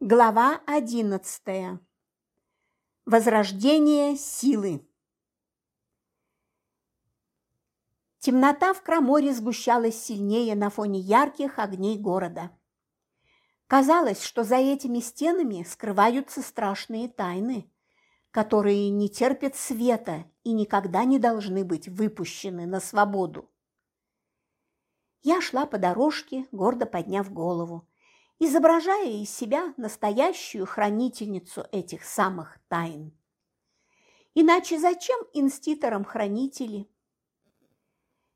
Глава одиннадцатая. Возрождение силы. Темнота в Краморе сгущалась сильнее на фоне ярких огней города. Казалось, что за этими стенами скрываются страшные тайны, которые не терпят света и никогда не должны быть выпущены на свободу. Я шла по дорожке, гордо подняв голову, изображая из себя настоящую хранительницу этих самых тайн. Иначе зачем инститорам хранители?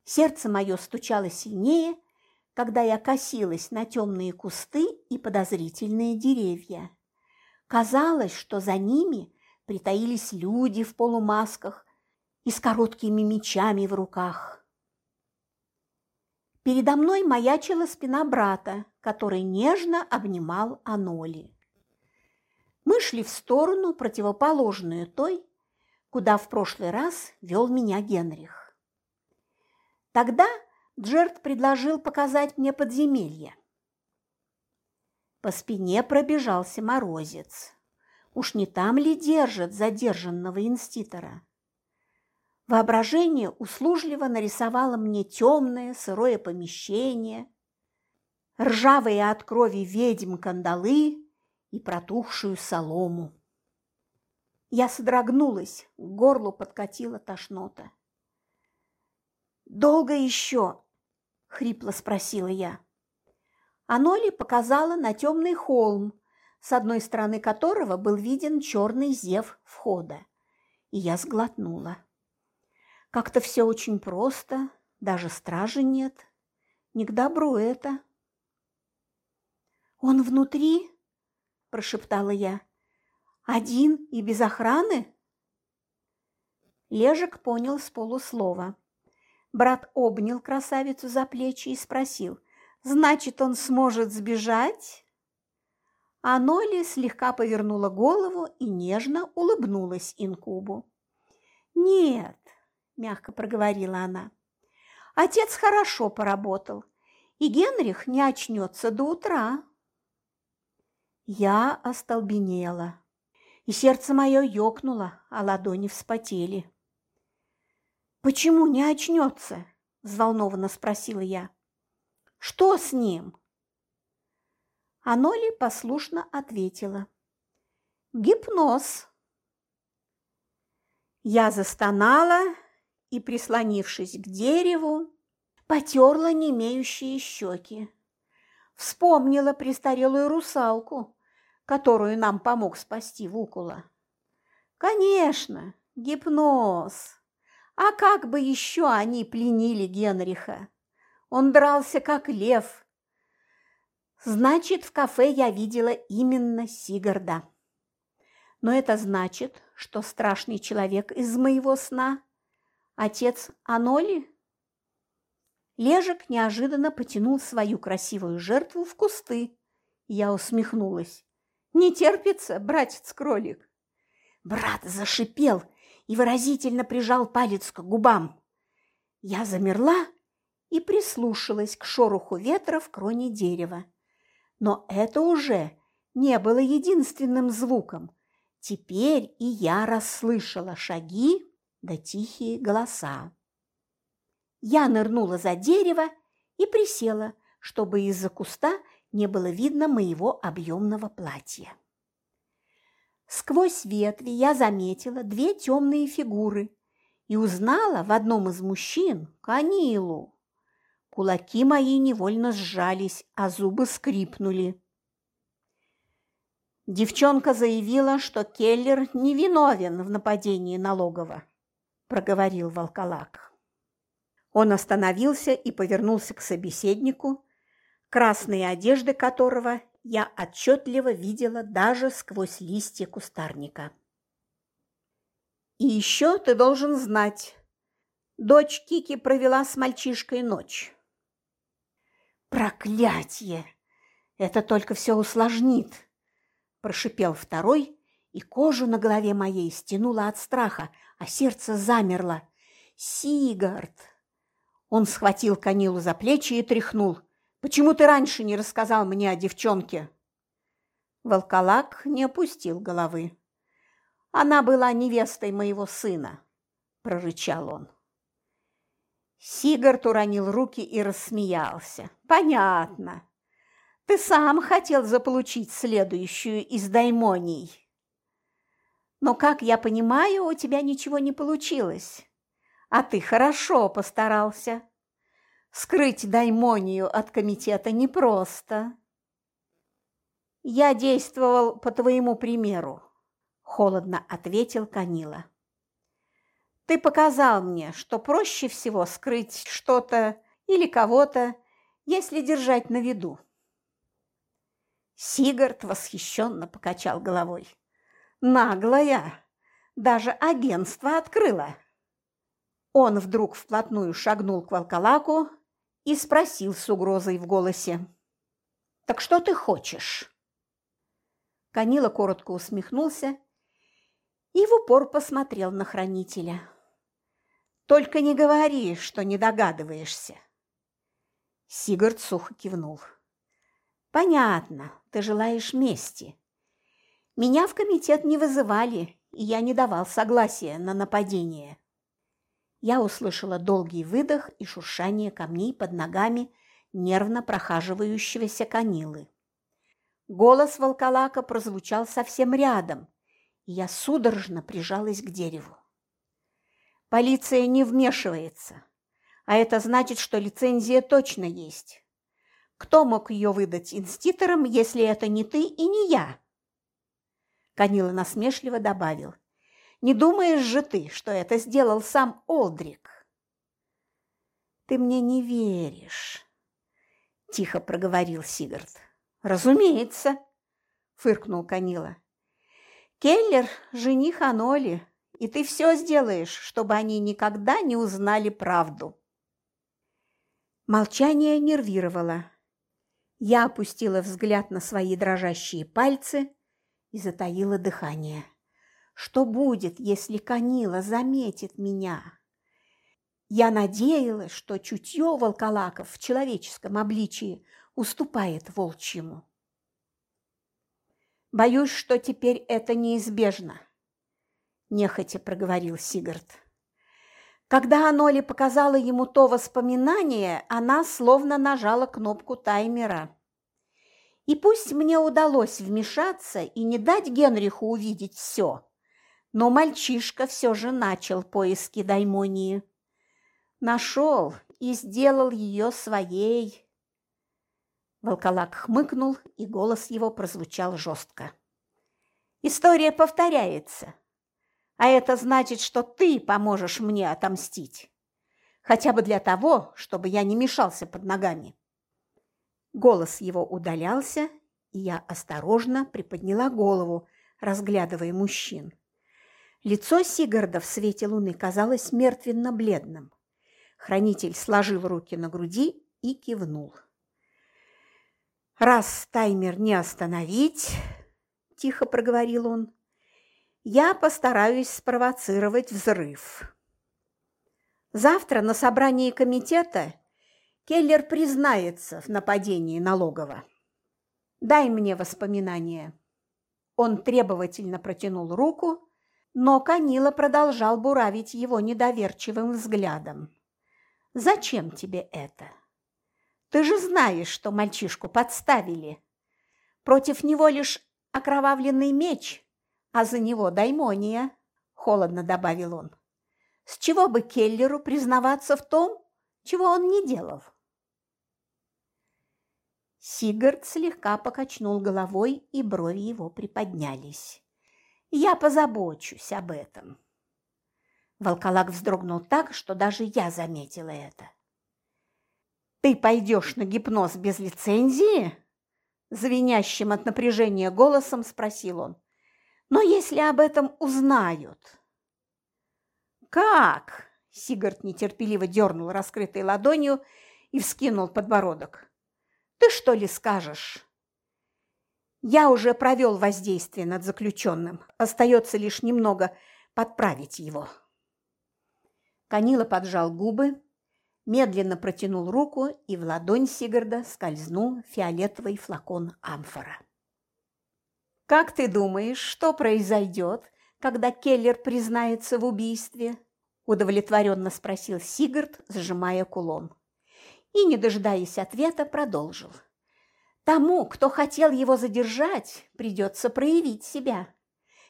Сердце мое стучало сильнее, когда я косилась на темные кусты и подозрительные деревья. Казалось, что за ними притаились люди в полумасках и с короткими мечами в руках. Передо мной маячила спина брата, который нежно обнимал Аноли. Мы шли в сторону, противоположную той, куда в прошлый раз вел меня Генрих. Тогда Джерт предложил показать мне подземелье. По спине пробежался морозец. Уж не там ли держат задержанного инститора? Воображение услужливо нарисовало мне темное сырое помещение, ржавые от крови ведьм кандалы и протухшую солому. Я содрогнулась, к горлу подкатила тошнота. «Долго еще?» – хрипло спросила я. Аноли показала на темный холм, с одной стороны которого был виден черный зев входа, и я сглотнула. Как-то все очень просто, даже стражи нет. Не к добру это. «Он внутри?» – прошептала я. «Один и без охраны?» Лежик понял с полуслова. Брат обнял красавицу за плечи и спросил, «Значит, он сможет сбежать?» А Ноли слегка повернула голову и нежно улыбнулась инкубу. «Нет, мягко проговорила она. Отец хорошо поработал, и Генрих не очнется до утра. Я остолбенела, и сердце мое ёкнуло, а ладони вспотели. «Почему не очнется?» – взволнованно спросила я. «Что с ним?» А Ноли послушно ответила. «Гипноз». Я застонала и, прислонившись к дереву, потерла немеющие щеки. Вспомнила престарелую русалку, которую нам помог спасти Вукула. Конечно, гипноз. А как бы еще они пленили Генриха? Он дрался, как лев. Значит, в кафе я видела именно Сигарда. Но это значит, что страшный человек из моего сна Отец Аноли? Лежик неожиданно потянул свою красивую жертву в кусты. Я усмехнулась. Не терпится, братец-кролик. Брат зашипел и выразительно прижал палец к губам. Я замерла и прислушалась к шороху ветра в кроне дерева. Но это уже не было единственным звуком. Теперь и я расслышала шаги да тихие голоса. Я нырнула за дерево и присела, чтобы из-за куста не было видно моего объемного платья. Сквозь ветви я заметила две темные фигуры и узнала в одном из мужчин Канилу. Кулаки мои невольно сжались, а зубы скрипнули. Девчонка заявила, что Келлер невиновен в нападении на логово проговорил волколак. Он остановился и повернулся к собеседнику, красные одежды которого я отчетливо видела даже сквозь листья кустарника. «И еще ты должен знать, дочь Кики провела с мальчишкой ночь». «Проклятье! Это только все усложнит!» – прошипел второй, и кожу на голове моей стянуло от страха, а сердце замерло. «Сигард!» Он схватил Канилу за плечи и тряхнул. «Почему ты раньше не рассказал мне о девчонке?» Волколак не опустил головы. «Она была невестой моего сына», – прорычал он. Сигард уронил руки и рассмеялся. «Понятно. Ты сам хотел заполучить следующую из даймоний. Но, как я понимаю, у тебя ничего не получилось. А ты хорошо постарался. Скрыть даймонию от комитета непросто. Я действовал по твоему примеру, холодно ответил Канила. Ты показал мне, что проще всего скрыть что-то или кого-то, если держать на виду. Сигард восхищенно покачал головой. Наглая! Даже агентство открыла. Он вдруг вплотную шагнул к волколаку и спросил с угрозой в голосе. «Так что ты хочешь?» Канила коротко усмехнулся и в упор посмотрел на хранителя. «Только не говори, что не догадываешься!» Сигард сухо кивнул. «Понятно, ты желаешь мести. Меня в комитет не вызывали, и я не давал согласия на нападение. Я услышала долгий выдох и шуршание камней под ногами нервно прохаживающегося канилы. Голос волколака прозвучал совсем рядом, и я судорожно прижалась к дереву. Полиция не вмешивается, а это значит, что лицензия точно есть. Кто мог ее выдать инститорам, если это не ты и не я? Канила насмешливо добавил. Не думаешь же ты, что это сделал сам Олдрик? Ты мне не веришь, тихо проговорил Сигард. Разумеется, фыркнул Канила. Келлер – жених Аноли, и ты все сделаешь, чтобы они никогда не узнали правду. Молчание нервировало. Я опустила взгляд на свои дрожащие пальцы и затаила дыхание. Что будет, если Канила заметит меня? Я надеялась, что чутье волколаков в человеческом обличии уступает волчьему. Боюсь, что теперь это неизбежно, нехотя проговорил Сигард. Когда Аноли показала ему то воспоминание, она словно нажала кнопку таймера. И пусть мне удалось вмешаться и не дать Генриху увидеть все, но мальчишка все же начал поиски Даймонии. Нашел и сделал ее своей. Волколак хмыкнул, и голос его прозвучал жестко. «История повторяется, а это значит, что ты поможешь мне отомстить, хотя бы для того, чтобы я не мешался под ногами». Голос его удалялся, и я осторожно приподняла голову, разглядывая мужчин. Лицо Сигарда в свете луны казалось мертвенно-бледным. Хранитель сложил руки на груди и кивнул. «Раз таймер не остановить, – тихо проговорил он, – я постараюсь спровоцировать взрыв. Завтра на собрании комитета Келлер признается в нападении налогового. Дай мне воспоминания. Он требовательно протянул руку, но Канила продолжал буравить его недоверчивым взглядом. «Зачем тебе это? Ты же знаешь, что мальчишку подставили. Против него лишь окровавленный меч, а за него даймония», – холодно добавил он. «С чего бы Келлеру признаваться в том, чего он не делал?» Сигард слегка покачнул головой, и брови его приподнялись. «Я позабочусь об этом». Волколак вздрогнул так, что даже я заметила это. «Ты пойдешь на гипноз без лицензии?» Звенящим от напряжения голосом спросил он. «Но если об этом узнают?» «Как?» – Сигард нетерпеливо дернул раскрытой ладонью и вскинул подбородок. Ты что ли скажешь? Я уже провел воздействие над заключенным. Остается лишь немного подправить его. Канила поджал губы, медленно протянул руку, и в ладонь Сигарда скользнул фиолетовый флакон амфора. «Как ты думаешь, что произойдет, когда Келлер признается в убийстве?» – удовлетворенно спросил Сигард, сжимая кулон. И, не дожидаясь ответа, продолжил. «Тому, кто хотел его задержать, придется проявить себя.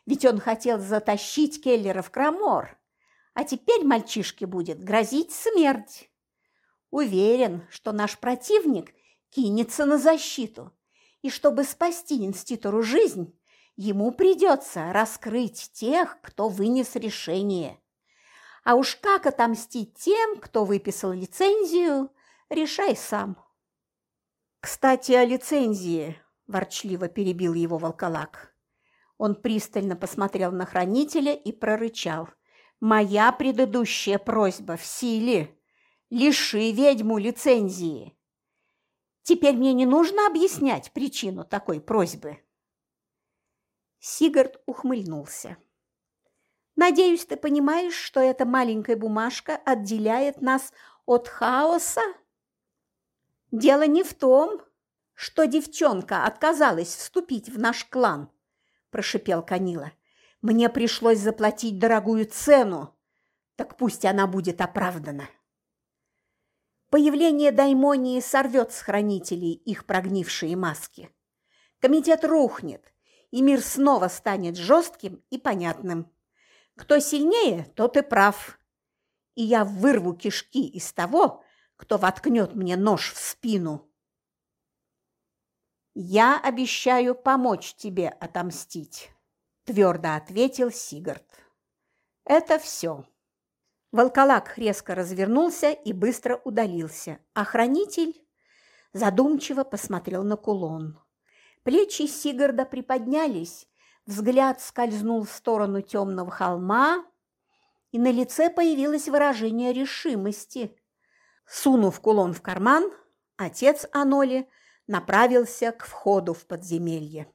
Ведь он хотел затащить Келлера в Крамор, а теперь мальчишке будет грозить смерть. Уверен, что наш противник кинется на защиту, и чтобы спасти инститору жизнь, ему придется раскрыть тех, кто вынес решение. А уж как отомстить тем, кто выписал лицензию, решай сам. Кстати, о лицензии, ворчливо перебил его волколак. Он пристально посмотрел на хранителя и прорычал. «Моя предыдущая просьба в силе. Лиши ведьму лицензии. Теперь мне не нужно объяснять причину такой просьбы». Сигард ухмыльнулся. «Надеюсь, ты понимаешь, что эта маленькая бумажка отделяет нас от хаоса?» «Дело не в том, что девчонка отказалась вступить в наш клан», – прошипел Канила. «Мне пришлось заплатить дорогую цену, так пусть она будет оправдана». Появление даймонии сорвет с хранителей их прогнившие маски. Комитет рухнет, и мир снова станет жестким и понятным. Кто сильнее, тот и прав. И я вырву кишки из того, кто воткнет мне нож в спину. «Я обещаю помочь тебе отомстить», – твердо ответил Сигард. «Это все». Волколак резко развернулся и быстро удалился, а хранитель задумчиво посмотрел на кулон. Плечи Сигарда приподнялись, взгляд скользнул в сторону темного холма, и на лице появилось выражение решимости. Сунув кулон в карман, отец Аноли направился к входу в подземелье.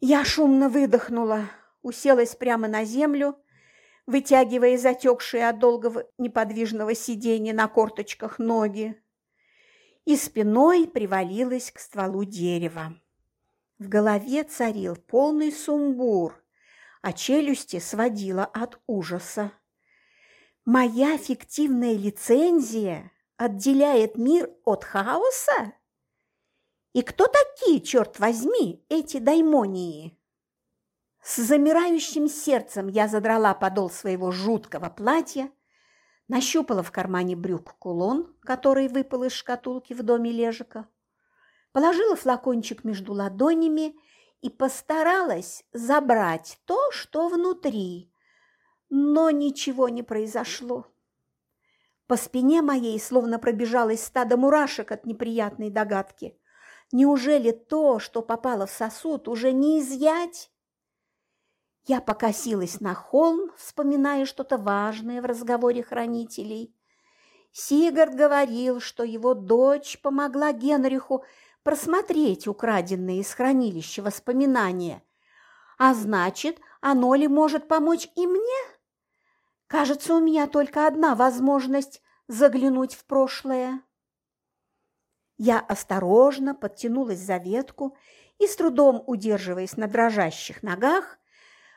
Я шумно выдохнула, уселась прямо на землю, вытягивая затекшие от долгого неподвижного сидения на корточках ноги и спиной привалилась к стволу дерева. В голове царил полный сумбур, а челюсти сводила от ужаса. Моя фиктивная лицензия отделяет мир от хаоса? И кто такие, черт возьми, эти даймонии? С замирающим сердцем я задрала подол своего жуткого платья, нащупала в кармане брюк кулон, который выпал из шкатулки в доме Лежика, положила флакончик между ладонями и постаралась забрать то, что внутри, но ничего не произошло. По спине моей словно пробежалось стадо мурашек от неприятной догадки. Неужели то, что попало в сосуд, уже не изъять? Я покосилась на холм, вспоминая что-то важное в разговоре хранителей. Сигард говорил, что его дочь помогла Генриху просмотреть украденные из хранилища воспоминания. А значит, оно ли может помочь и мне? Кажется, у меня только одна возможность заглянуть в прошлое. Я осторожно подтянулась за ветку и, с трудом удерживаясь на дрожащих ногах,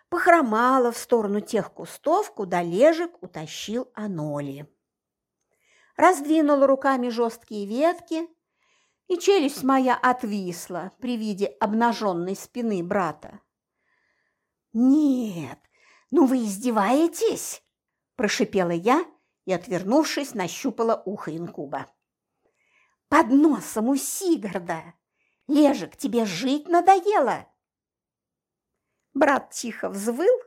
похромала в сторону тех кустов, куда Лежик утащил Аноли. Раздвинула руками жесткие ветки, и челюсть моя отвисла при виде обнаженной спины брата. «Нет, ну вы издеваетесь?» – прошипела я и, отвернувшись, нащупала ухо инкуба. «Под носом у Сигарда! Лежик, тебе жить надоело!» Брат тихо взвыл,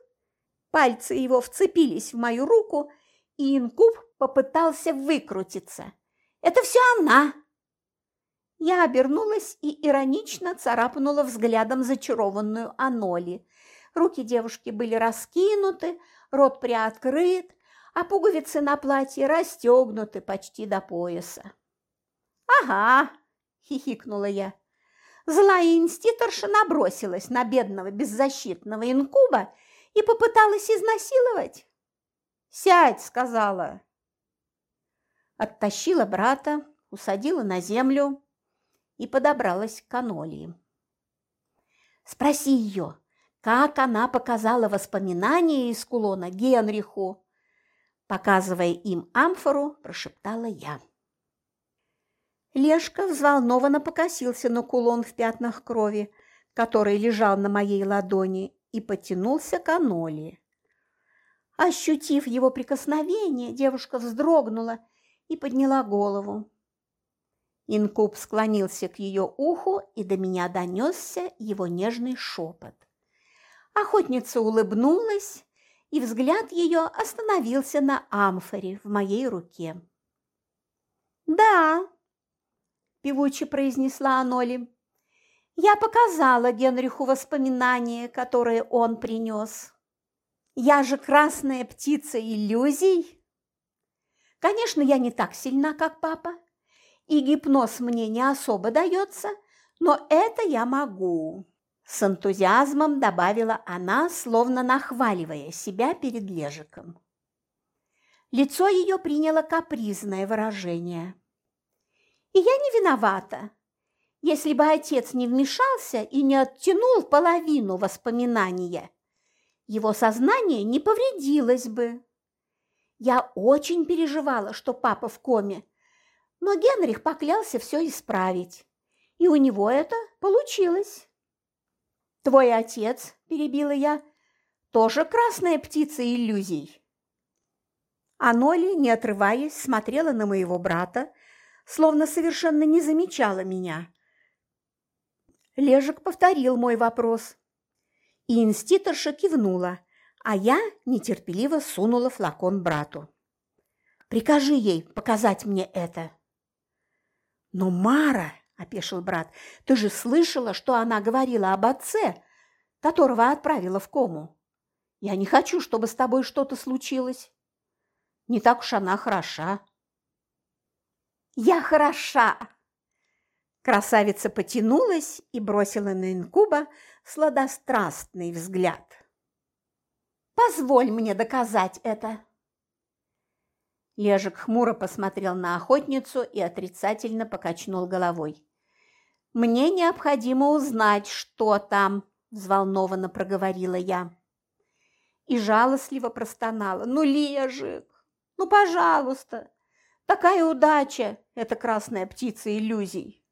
пальцы его вцепились в мою руку, и инкуб попытался выкрутиться. «Это все она!» Я обернулась и иронично царапнула взглядом зачарованную Аноли. Руки девушки были раскинуты, рот приоткрыт, а пуговицы на платье расстегнуты почти до пояса. «Ага!» – хихикнула я. Злая инститорша набросилась на бедного беззащитного инкуба и попыталась изнасиловать. «Сядь!» – сказала. Оттащила брата, усадила на землю и подобралась к канолии. Спроси ее, как она показала воспоминания из кулона Генриху. Показывая им амфору, прошептала я. Лешка взволнованно покосился на кулон в пятнах крови, который лежал на моей ладони, и потянулся к Аноле. Ощутив его прикосновение, девушка вздрогнула и подняла голову. Инкуб склонился к ее уху, и до меня донесся его нежный шепот. Охотница улыбнулась, и взгляд ее остановился на амфоре в моей руке. «Да», – певуче произнесла Аноли, – «я показала Генриху воспоминания, которые он принес. Я же красная птица иллюзий. Конечно, я не так сильна, как папа, и гипноз мне не особо дается, но это я могу. С энтузиазмом добавила она, словно нахваливая себя перед Лежиком. Лицо ее приняло капризное выражение. «И я не виновата. Если бы отец не вмешался и не оттянул половину воспоминания, его сознание не повредилось бы. Я очень переживала, что папа в коме, но Генрих поклялся все исправить, и у него это получилось. «Твой отец», – перебила я, – «тоже красная птица иллюзий». А Ноли, не отрываясь, смотрела на моего брата, словно совершенно не замечала меня. Лежик повторил мой вопрос, и инститорша кивнула, а я нетерпеливо сунула флакон брату. «Прикажи ей показать мне это». «Но, Мара!» опешил брат. «Ты же слышала, что она говорила об отце, которого отправила в кому? Я не хочу, чтобы с тобой что-то случилось. Не так уж она хороша». «Я хороша!» Красавица потянулась и бросила на инкуба сладострастный взгляд. «Позволь мне доказать это!» Лежик хмуро посмотрел на охотницу и отрицательно покачнул головой. «Мне необходимо узнать, что там», – взволнованно проговорила я. И жалостливо простонала. «Ну, Лежик, ну, пожалуйста, такая удача – это красная птица иллюзий».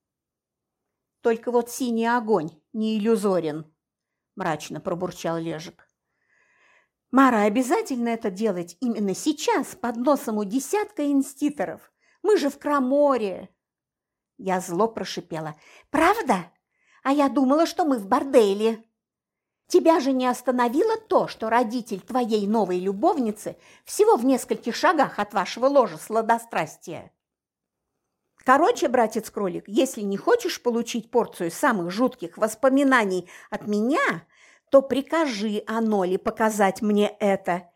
«Только вот синий огонь не иллюзорен», – мрачно пробурчал Лежик. «Мара, обязательно это делать именно сейчас, под носом у десятка инститоров. Мы же в Краморе!» Я зло прошипела. «Правда? А я думала, что мы в борделе. Тебя же не остановило то, что родитель твоей новой любовницы всего в нескольких шагах от вашего ложа сладострастия. Короче, братец-кролик, если не хочешь получить порцию самых жутких воспоминаний от меня, то прикажи Аноле показать мне это.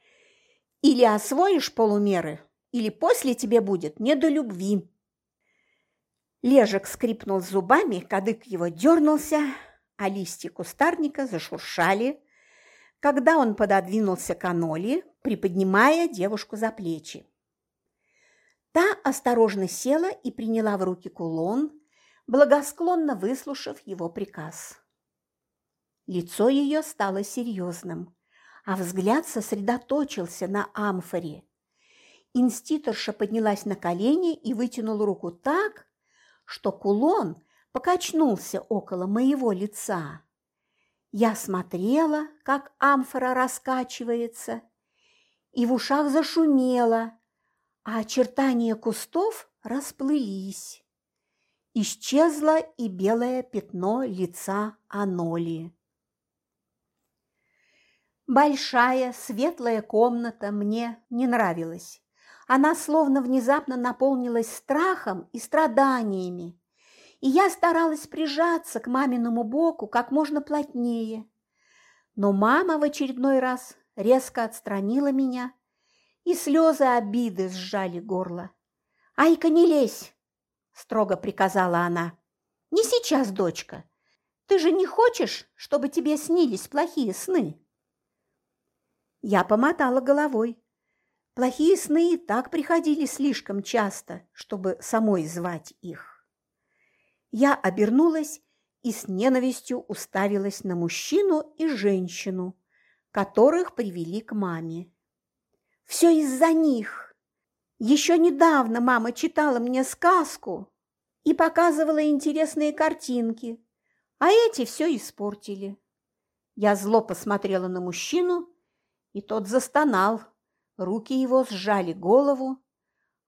Или освоишь полумеры, или после тебе будет не до любви». Лежек скрипнул зубами, кадык его дернулся, а листья кустарника зашуршали, когда он пододвинулся к Аноле, приподнимая девушку за плечи. Та осторожно села и приняла в руки кулон, благосклонно выслушав его приказ. Лицо ее стало серьезным, а взгляд сосредоточился на амфоре. Инститорша поднялась на колени и вытянула руку так, что кулон покачнулся около моего лица. Я смотрела, как амфора раскачивается, и в ушах зашумело, а очертания кустов расплылись. Исчезло и белое пятно лица Аноли. Большая светлая комната мне не нравилась. Она словно внезапно наполнилась страхом и страданиями, и я старалась прижаться к маминому боку как можно плотнее. Но мама в очередной раз резко отстранила меня, и слезы обиды сжали горло. «Айка, не лезь!» – строго приказала она. «Не сейчас, дочка. Ты же не хочешь, чтобы тебе снились плохие сны?» Я помотала головой. Плохие сны и так приходили слишком часто, чтобы самой звать их. Я обернулась и с ненавистью уставилась на мужчину и женщину, которых привели к маме. Все из-за них. Еще недавно мама читала мне сказку и показывала интересные картинки, а эти все испортили. Я зло посмотрела на мужчину, и тот застонал. Руки его сжали голову,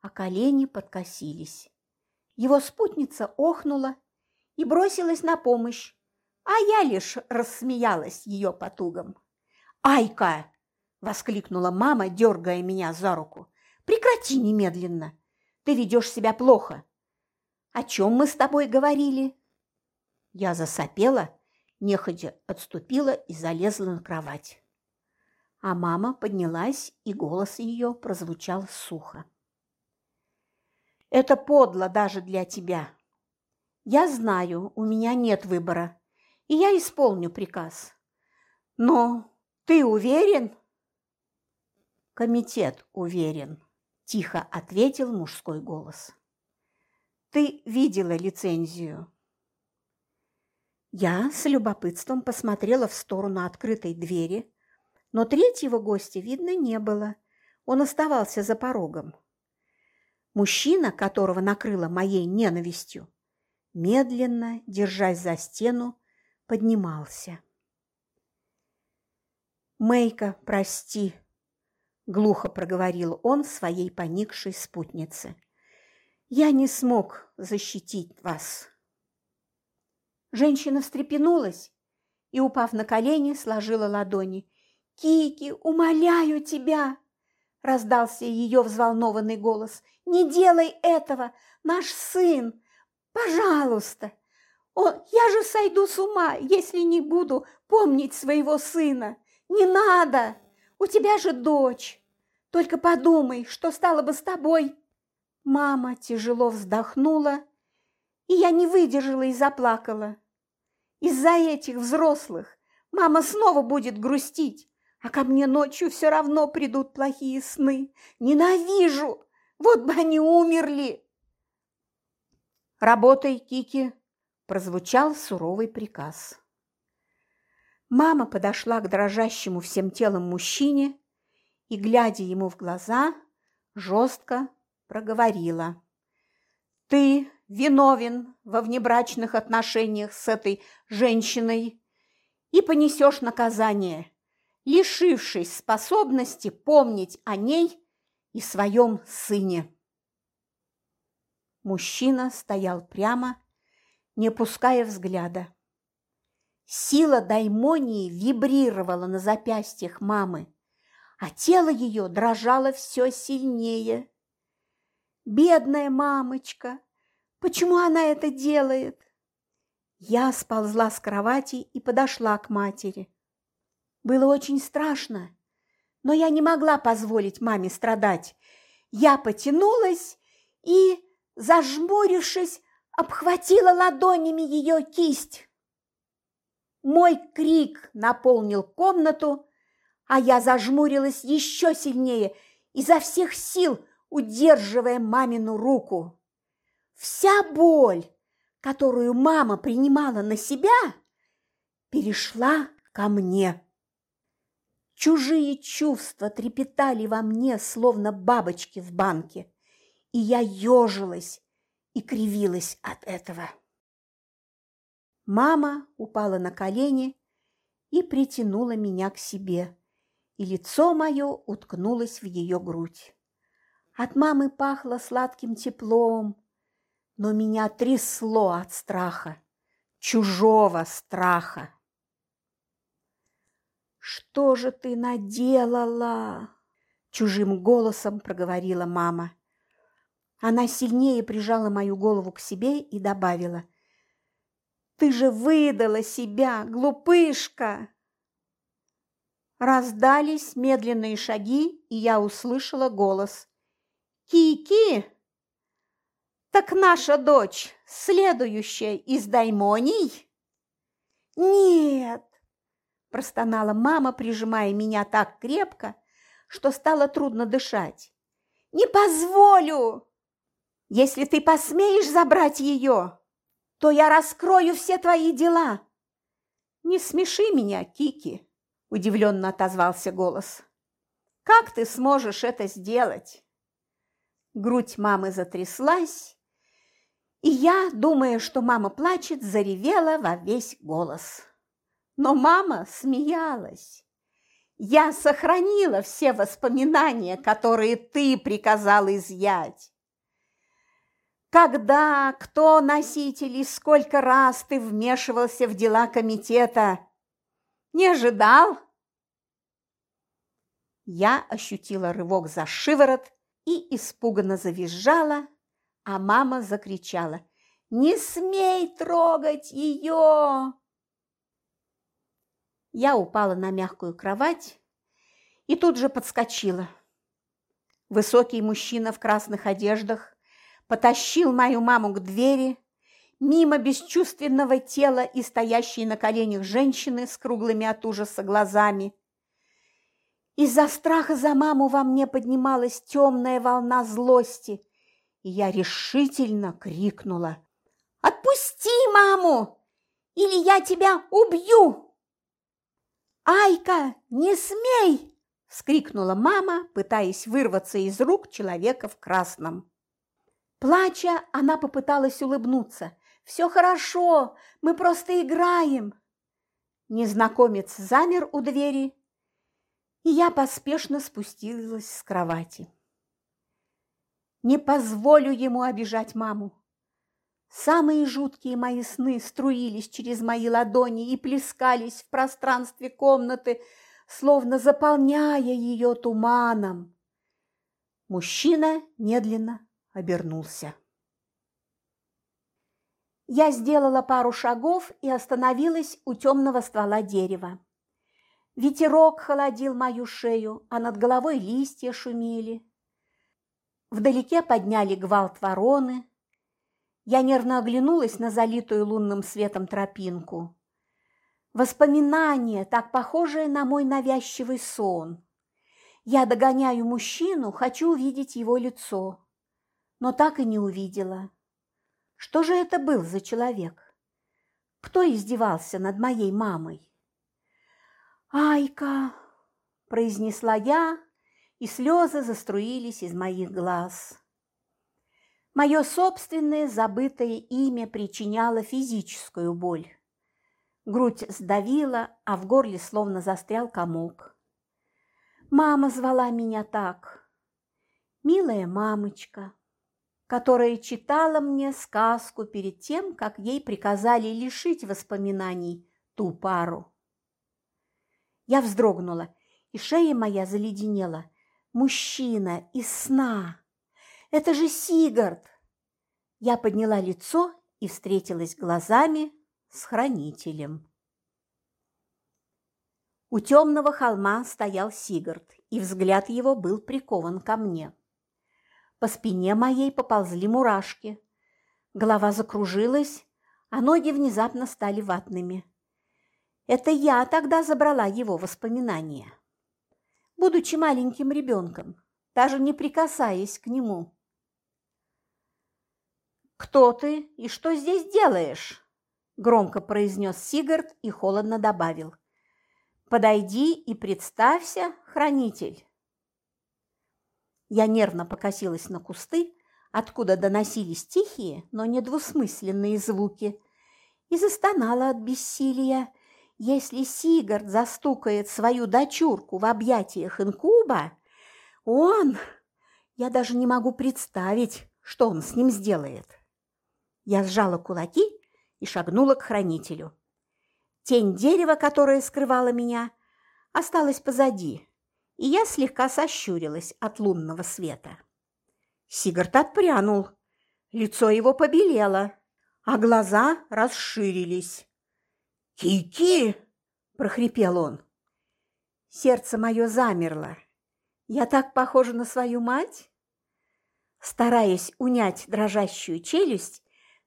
а колени подкосились. Его спутница охнула и бросилась на помощь, а я лишь рассмеялась ее потугам. «Айка!» – воскликнула мама, дергая меня за руку. «Прекрати немедленно! Ты ведешь себя плохо! О чем мы с тобой говорили?» Я засопела, нехотя отступила и залезла на кровать. А мама поднялась, и голос ее прозвучал сухо. «Это подло даже для тебя. Я знаю, у меня нет выбора, и я исполню приказ. Но ты уверен? Комитет уверен, тихо ответил мужской голос. Ты видела лицензию? Я с любопытством посмотрела в сторону открытой двери, но третьего гостя видно не было. Он оставался за порогом. Мужчина, которого накрыло моей ненавистью, медленно, держась за стену, поднимался. «Мэйка, прости», – глухо проговорил он своей поникшей спутнице. «Я не смог защитить вас». Женщина встрепенулась и, упав на колени, сложила ладони. «Кики, умоляю тебя!» – раздался ее взволнованный голос. «Не делай этого! Наш сын! Пожалуйста! О, я же сойду с ума, если не буду помнить своего сына! Не надо! У тебя же дочь! Только подумай, что стало бы с тобой!» Мама тяжело вздохнула, и я не выдержала и заплакала. Из-за этих взрослых мама снова будет грустить, а ко мне ночью все равно придут плохие сны. Ненавижу! Вот бы они умерли!» «Работай, Кики!» – прозвучал суровый приказ. Мама подошла к дрожащему всем телом мужчине и, глядя ему в глаза, жестко проговорила. «Ты виновен во внебрачных отношениях с этой женщиной и понесешь наказание, лишившись способности помнить о ней и своем сыне». Мужчина стоял прямо, не пуская взгляда. Сила даймонии вибрировала на запястьях мамы, а тело ее дрожало все сильнее. Бедная мамочка! Почему она это делает? Я сползла с кровати и подошла к матери. Было очень страшно, но я не могла позволить маме страдать. Я потянулась и зажмурившись, обхватила ладонями ее кисть. Мой крик наполнил комнату, а я зажмурилась еще сильнее, изо всех сил удерживая мамину руку. Вся боль, которую мама принимала на себя, перешла ко мне. Чужие чувства трепетали во мне, словно бабочки в банке и я ежилась и кривилась от этого. Мама упала на колени и притянула меня к себе, и лицо мое уткнулось в ее грудь. От мамы пахло сладким теплом, но меня трясло от страха, чужого страха. «Что же ты наделала?» – чужим голосом проговорила мама. Она сильнее прижала мою голову к себе и добавила. «Ты же выдала себя, глупышка!» Раздались медленные шаги, и я услышала голос. «Кики! Так наша дочь, следующая из даймоний?» «Нет!» – простонала мама, прижимая меня так крепко, что стало трудно дышать. «Не позволю!» если ты посмеешь забрать ее!» то я раскрою все твои дела. Не смеши меня, Кики, удивленно отозвался голос. Как ты сможешь это сделать? Грудь мамы затряслась, и я, думая, что мама плачет, заревела во весь голос. Но мама смеялась. Я сохранила все воспоминания, которые ты приказал изъять. Когда, кто носитель и сколько раз ты вмешивался в дела комитета? Не ожидал? Я ощутила рывок за шиворот и испуганно завизжала, а мама закричала «Не смей трогать ее!» Я упала на мягкую кровать и тут же подскочила. Высокий мужчина в красных одеждах потащил мою маму к двери, мимо бесчувственного тела и стоящей на коленях женщины с круглыми от ужаса глазами. Из-за страха за маму во мне поднималась темная волна злости, и я решительно крикнула «Отпусти маму, или я тебя убью!» «Айка, не смей!» – вскрикнула мама, пытаясь вырваться из рук человека в красном. Плача, она попыталась улыбнуться. «Все хорошо, мы просто играем!» Незнакомец замер у двери, и я поспешно спустилась с кровати. Не позволю ему обижать маму. Самые жуткие мои сны струились через мои ладони и плескались в пространстве комнаты, словно заполняя ее туманом. Мужчина медленно обернулся. Я сделала пару шагов и остановилась у темного ствола дерева. Ветерок холодил мою шею, а над головой листья шумели. Вдалеке подняли гвалт вороны, я нервно оглянулась на залитую лунным светом тропинку. Воспоминание, так похожее на мой навязчивый сон. Я догоняю мужчину, хочу увидеть его лицо, но так и не увидела. Что же это был за человек? Кто издевался над моей мамой? «Айка!» – произнесла я, и слезы заструились из моих глаз. Мое собственное забытое имя причиняло физическую боль. Грудь сдавила, а в горле словно застрял комок. Мама звала меня так. Милая мамочка, которая читала мне сказку перед тем, как ей приказали лишить воспоминаний ту пару. Я вздрогнула, и шея моя заледенела. Мужчина из сна. Это же Сигард!» Я подняла лицо и встретилась глазами с хранителем. У темного холма стоял Сигард, и взгляд его был прикован ко мне. По спине моей поползли мурашки. Голова закружилась, а ноги внезапно стали ватными. Это я тогда забрала его воспоминания. Будучи маленьким ребенком, даже не прикасаясь к нему. «Кто ты и что здесь делаешь?» – громко произнес Сигард и холодно добавил. «Подойди и представься, хранитель». Я нервно покосилась на кусты, откуда доносились тихие, но недвусмысленные звуки, и застонала от бессилия. Если Сигард застукает свою дочурку в объятиях инкуба, он... Я даже не могу представить, что он с ним сделает. Я сжала кулаки и шагнула к хранителю. Тень дерева, которая скрывала меня, осталась позади, и я слегка сощурилась от лунного света. Сигард отпрянул, лицо его побелело, а глаза расширились. «Кики!» – прохрипел он. Сердце мое замерло. Я так похожа на свою мать? Стараясь унять дрожащую челюсть,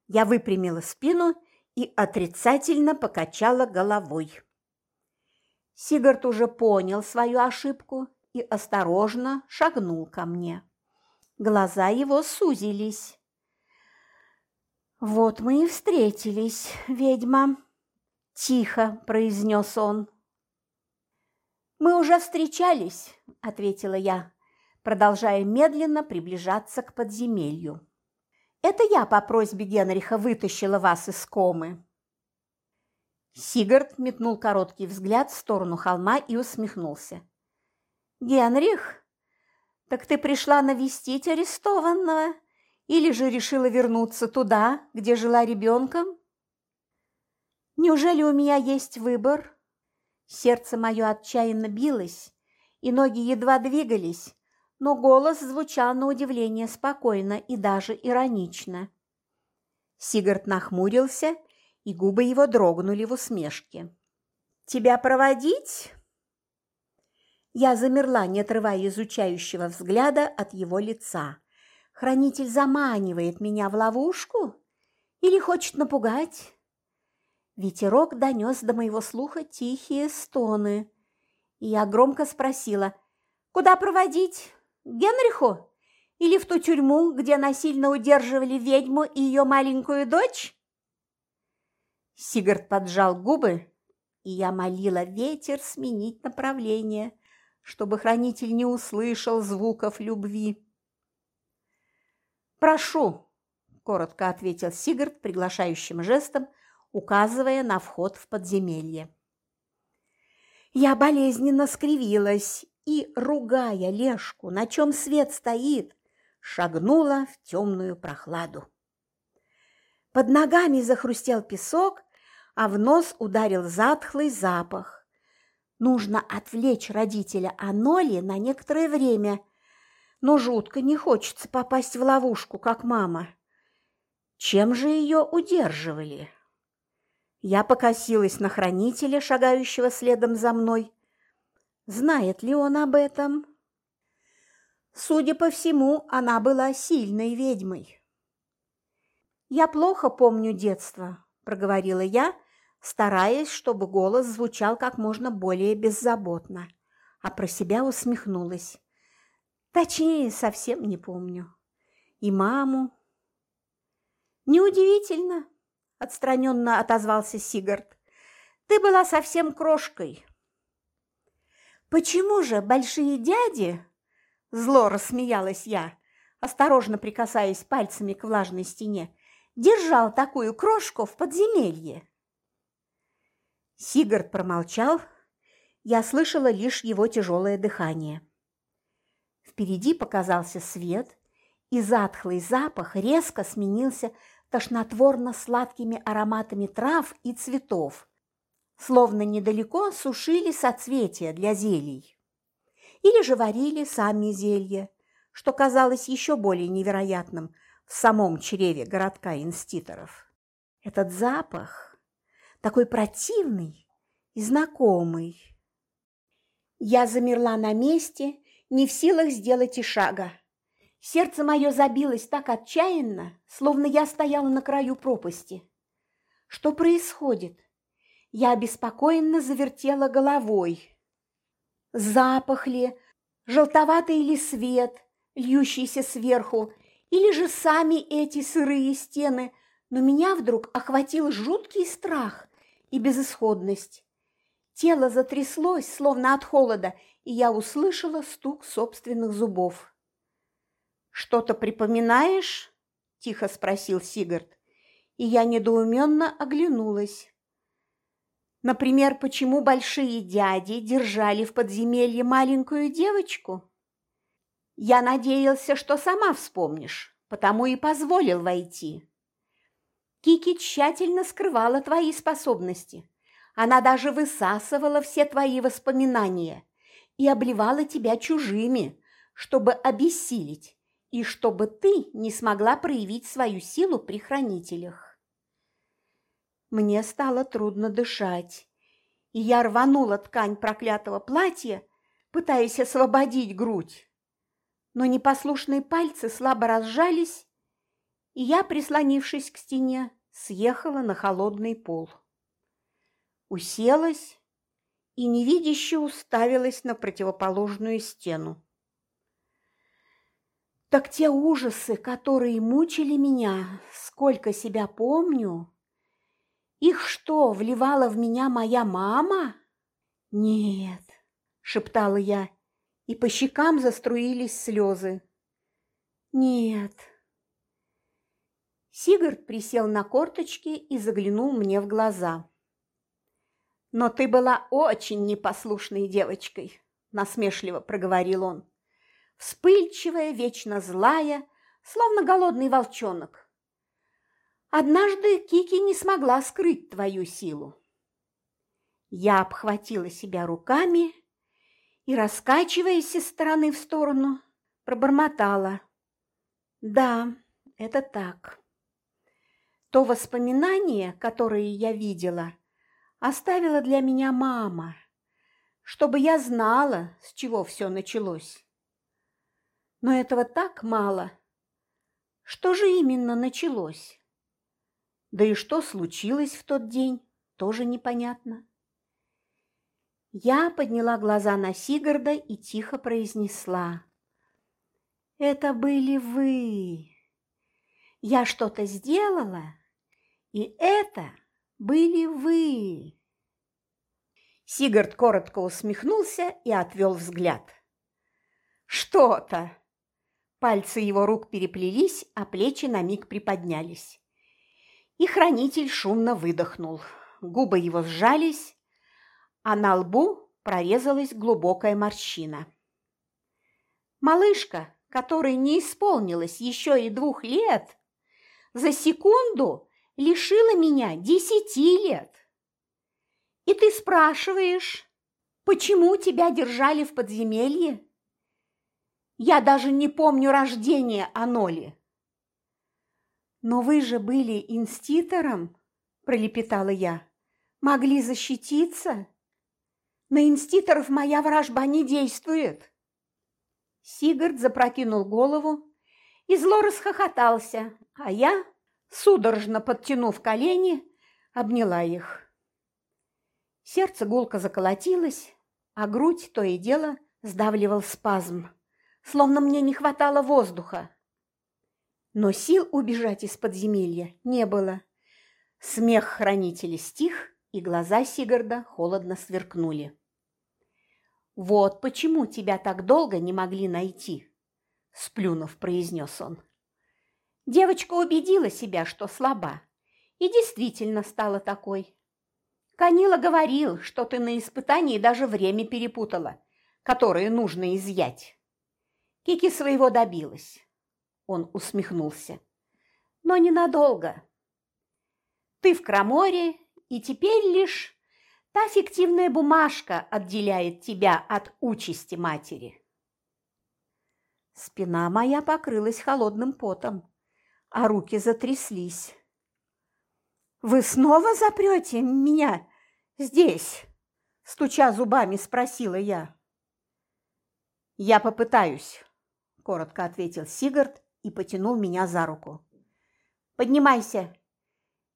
я выпрямила спину и отрицательно покачала головой. Сигард уже понял свою ошибку и осторожно шагнул ко мне. Глаза его сузились. «Вот мы и встретились, ведьма», – тихо произнес он. «Мы уже встречались», – ответила я, продолжая медленно приближаться к подземелью. «Это я по просьбе Генриха вытащила вас из комы». Сигард метнул короткий взгляд в сторону холма и усмехнулся. «Генрих, так ты пришла навестить арестованного или же решила вернуться туда, где жила ребенком? Неужели у меня есть выбор?» Сердце мое отчаянно билось, и ноги едва двигались, но голос звучал на удивление спокойно и даже иронично. Сигард нахмурился, и губы его дрогнули в усмешке. «Тебя проводить?» Я замерла, не отрывая изучающего взгляда от его лица. Хранитель заманивает меня в ловушку или хочет напугать? Ветерок донес до моего слуха тихие стоны, и я громко спросила, «Куда проводить? Генриху? Или в ту тюрьму, где насильно удерживали ведьму и ее маленькую дочь?» Сигард поджал губы, и я молила ветер сменить направление, чтобы хранитель не услышал звуков любви. «Прошу», – коротко ответил Сигард приглашающим жестом, указывая на вход в подземелье. Я болезненно скривилась и, ругая Лешку, на чем свет стоит, шагнула в темную прохладу. Под ногами захрустел песок, а в нос ударил затхлый запах. Нужно отвлечь родителя Аноли на некоторое время, но жутко не хочется попасть в ловушку, как мама. Чем же ее удерживали? Я покосилась на хранителя, шагающего следом за мной. Знает ли он об этом? Судя по всему, она была сильной ведьмой. «Я плохо помню детство», – проговорила я, стараясь, чтобы голос звучал как можно более беззаботно, а про себя усмехнулась. Точнее, совсем не помню. И маму. Неудивительно, – отстраненно отозвался Сигард. «Ты была совсем крошкой». «Почему же большие дяди?» – зло рассмеялась я, осторожно прикасаясь пальцами к влажной стене. «Держал такую крошку в подземелье». Сигард промолчал. Я слышала лишь его тяжелое дыхание. Впереди показался свет, и затхлый запах резко сменился тошнотворно-сладкими ароматами трав и цветов, словно недалеко сушили соцветия для зелий. Или же варили сами зелья, что казалось еще более невероятным в самом чреве городка инститоров. Этот запах, такой противный и знакомый. Я замерла на месте, не в силах сделать и шага. Сердце мое забилось так отчаянно, словно я стояла на краю пропасти. Что происходит? Я обеспокоенно завертела головой. Запах ли, желтоватый ли свет, льющийся сверху, или же сами эти сырые стены, но меня вдруг охватил жуткий страх и безысходность. Тело затряслось, словно от холода, и я услышала стук собственных зубов. «Что-то припоминаешь?» – тихо спросил Сигард, и я недоуменно оглянулась. Например, почему большие дяди держали в подземелье маленькую девочку? Я надеялся, что сама вспомнишь, потому и позволил войти. Кики тщательно скрывала твои способности. Она даже высасывала все твои воспоминания и обливала тебя чужими, чтобы обессилить и чтобы ты не смогла проявить свою силу при хранителях. Мне стало трудно дышать, и я рванула ткань проклятого платья, пытаясь освободить грудь. Но непослушные пальцы слабо разжались, и я, прислонившись к стене, съехала на холодный пол. Уселась и невидяще уставилась на противоположную стену. Так те ужасы, которые мучили меня, сколько себя помню, их что, вливала в меня моя мама? Нет, шептала я, и по щекам заструились слезы. Нет. Сигард присел на корточки и заглянул мне в глаза. «Но ты была очень непослушной девочкой», – насмешливо проговорил он вспыльчивая, вечно злая, словно голодный волчонок. Однажды Кики не смогла скрыть твою силу. Я обхватила себя руками и, раскачиваясь из стороны в сторону, пробормотала. Да, это так. То воспоминание, которое я видела, оставила для меня мама, чтобы я знала, с чего все началось. Но этого так мало. Что же именно началось? Да и что случилось в тот день, тоже непонятно. Я подняла глаза на Сигарда и тихо произнесла. «Это были вы. Я что-то сделала, и это были вы». Сигард коротко усмехнулся и отвел взгляд. «Что-то!» Пальцы его рук переплелись, а плечи на миг приподнялись. И хранитель шумно выдохнул. Губы его сжались, а на лбу прорезалась глубокая морщина. Малышка, которой не исполнилось еще и двух лет, за секунду лишила меня десяти лет. И ты спрашиваешь, почему тебя держали в подземелье? Я даже не помню рождения Аноли. Но вы же были инститором, пролепетала я. Могли защититься? На инститоров моя вражба не действует. Сигард запрокинул голову и зло расхохотался, а я, судорожно подтянув колени, обняла их. Сердце гулко заколотилось, а грудь то и дело сдавливал спазм словно мне не хватало воздуха. Но сил убежать из подземелья не было. Смех хранителя стих, и глаза Сигарда холодно сверкнули. «Вот почему тебя так долго не могли найти», – сплюнув, произнес он. Девочка убедила себя, что слаба, и действительно стала такой. Канила говорил, что ты на испытании даже время перепутала, которое нужно изъять. Кики своего добилась. Он усмехнулся. Но ненадолго. Ты в Краморе, и теперь лишь та фиктивная бумажка отделяет тебя от участи матери. Спина моя покрылась холодным потом, а руки затряслись. «Вы снова запрете меня здесь?» Стуча зубами, спросила я. «Я попытаюсь», коротко ответил Сигард и потянул меня за руку. Поднимайся.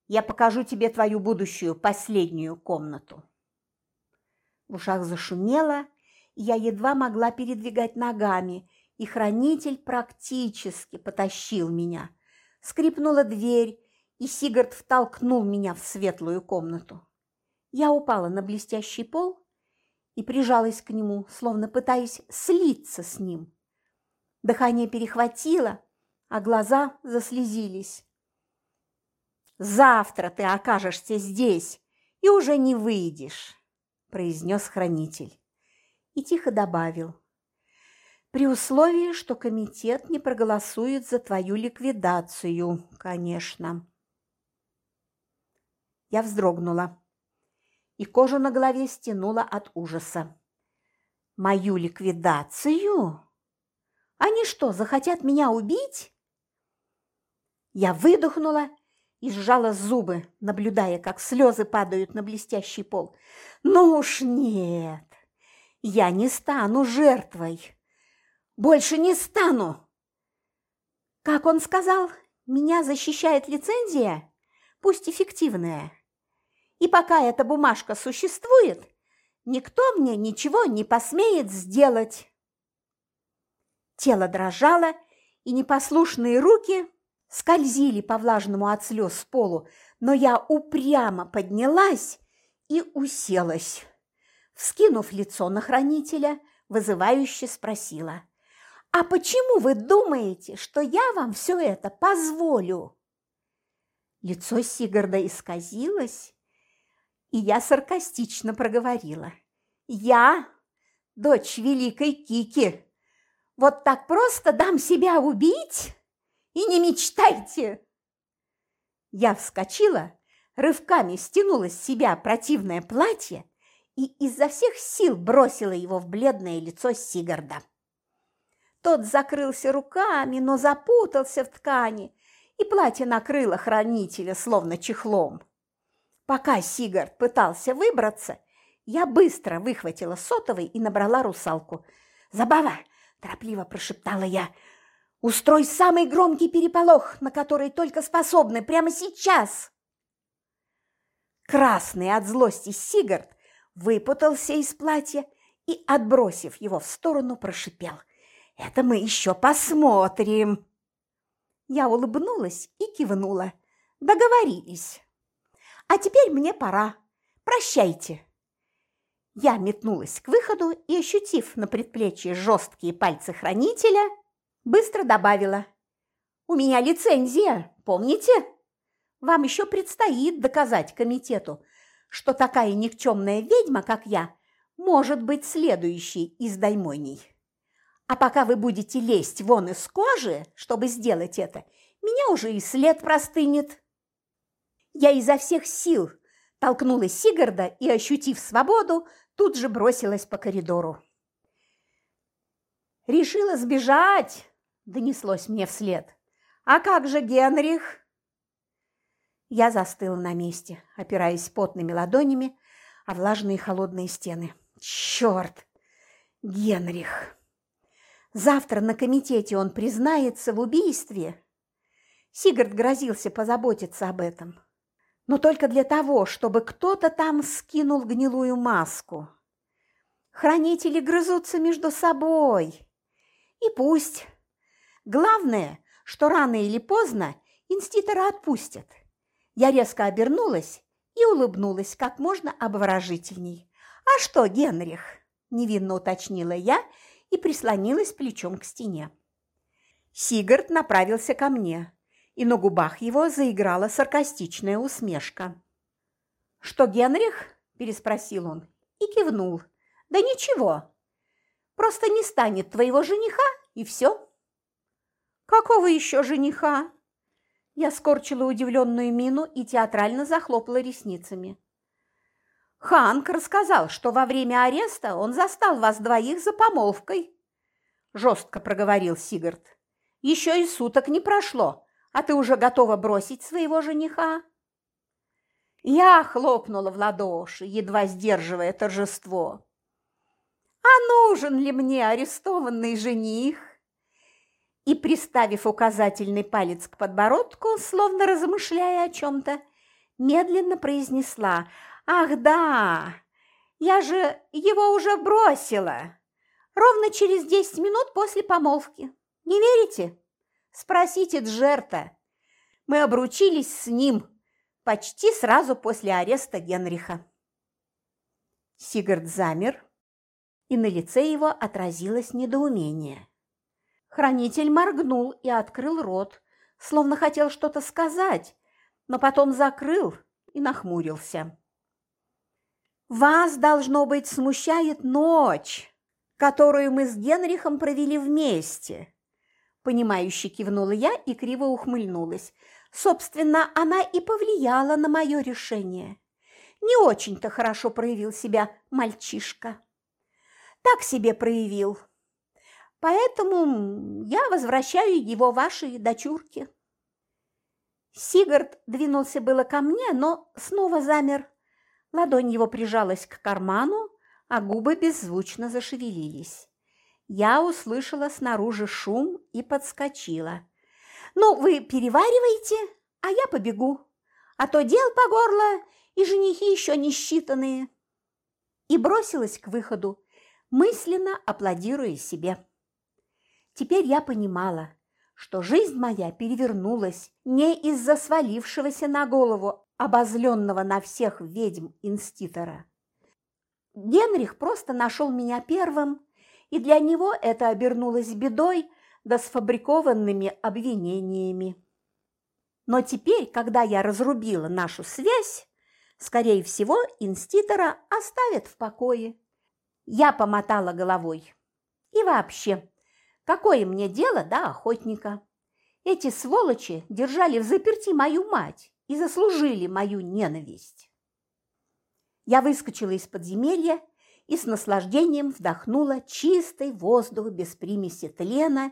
Я покажу тебе твою будущую последнюю комнату. В ушах зашумело, и я едва могла передвигать ногами, и хранитель практически потащил меня. Скрипнула дверь, и Сигард втолкнул меня в светлую комнату. Я упала на блестящий пол и прижалась к нему, словно пытаясь слиться с ним. Дыхание перехватило, а глаза заслезились. «Завтра ты окажешься здесь и уже не выйдешь», – произнес хранитель. И тихо добавил. «При условии, что комитет не проголосует за твою ликвидацию, конечно». Я вздрогнула, и кожу на голове стянула от ужаса. «Мою ликвидацию?» Они что, захотят меня убить? Я выдохнула и сжала зубы, наблюдая, как слезы падают на блестящий пол. Ну уж нет, я не стану жертвой. Больше не стану. Как он сказал, меня защищает лицензия, пусть эффективная. И пока эта бумажка существует, никто мне ничего не посмеет сделать. Тело дрожало, и непослушные руки скользили по влажному от слез полу, но я упрямо поднялась и уселась. Вскинув лицо на хранителя, вызывающе спросила, «А почему вы думаете, что я вам все это позволю?» Лицо Сигарда исказилось, и я саркастично проговорила. «Я, дочь великой Кики, вот так просто дам себя убить? И не мечтайте!» Я вскочила, рывками стянула с себя противное платье и изо всех сил бросила его в бледное лицо Сигарда. Тот закрылся руками, но запутался в ткани, и платье накрыло хранителя, словно чехлом. Пока Сигард пытался выбраться, я быстро выхватила сотовый и набрала русалку. «Забава!» – торопливо прошептала я. «Устрой самый громкий переполох, на который только способны прямо сейчас!» Красный от злости Сигард выпутался из платья и, отбросив его в сторону, прошипел. «Это мы еще посмотрим!» Я улыбнулась и кивнула. «Договорились!» «А теперь мне пора. Прощайте!» Я метнулась к выходу и, ощутив на предплечье жесткие пальцы хранителя, быстро добавила. «У меня лицензия, помните? Вам еще предстоит доказать комитету, что такая никчемная ведьма, как я, может быть следующей из даймоней. А пока вы будете лезть вон из кожи, чтобы сделать это, меня уже и след простынет. Я изо всех сил толкнула Сигарда и, ощутив свободу, тут же бросилась по коридору. «Решила сбежать!» – донеслось мне вслед. «А как же Генрих?» Я застыла на месте, опираясь потными ладонями о влажные холодные стены. Черт! Генрих! Завтра на комитете он признается в убийстве. Сигард грозился позаботиться об этом. Но только для того, чтобы кто-то там скинул гнилую маску. Хранители грызутся между собой. И пусть. Главное, что рано или поздно инститора отпустят. Я резко обернулась и улыбнулась как можно обворожительней. «А что, Генрих?» – невинно уточнила я и прислонилась плечом к стене. Сигард направился ко мне, и на губах его заиграла саркастичная усмешка. «Что, Генрих?» – переспросил он и кивнул. «Да ничего, просто не станет твоего жениха, и все». «Какого еще жениха?» Я скорчила удивленную мину и театрально захлопала ресницами. Ханк рассказал, что во время ареста он застал вас двоих за помолвкой. Жестко проговорил Сигард. Еще и суток не прошло, а ты уже готова бросить своего жениха? Я хлопнула в ладоши, едва сдерживая торжество. А нужен ли мне арестованный жених? И, приставив указательный палец к подбородку, словно размышляя о чем-то, медленно произнесла «Ах да, я же его уже бросила! Ровно через десять минут после помолвки. Не верите? Спросите Джерта. Мы обручились с ним почти сразу после ареста Генриха». Сигард замер, и на лице его отразилось недоумение. Хранитель моргнул и открыл рот, словно хотел что-то сказать, но потом закрыл и нахмурился. «Вас, должно быть, смущает ночь, которую мы с Генрихом провели вместе», Понимающе кивнула я и криво ухмыльнулась. Собственно, она и повлияла на мое решение. Не очень-то хорошо проявил себя мальчишка. Так себе проявил. Поэтому я возвращаю его вашей дочурке». Сигард двинулся было ко мне, но снова замер. Ладонь его прижалась к карману, а губы беззвучно зашевелились. Я услышала снаружи шум и подскочила. «Ну, вы перевариваете, а я побегу, а то дел по горло, и женихи еще не считанные». И бросилась к выходу, мысленно аплодируя себе. Теперь я понимала, что жизнь моя перевернулась не из-за свалившегося на голову обозленного на всех ведьм инститора. Генрих просто нашел меня первым, и для него это обернулось бедой да сфабрикованными обвинениями. Но теперь, когда я разрубила нашу связь, скорее всего, инститора оставят в покое. Я помотала головой. И вообще, какое мне дело до охотника? Эти сволочи держали в заперти мою мать и заслужили мою ненависть. Я выскочила из подземелья и с наслаждением вдохнула чистый воздух без примеси тлена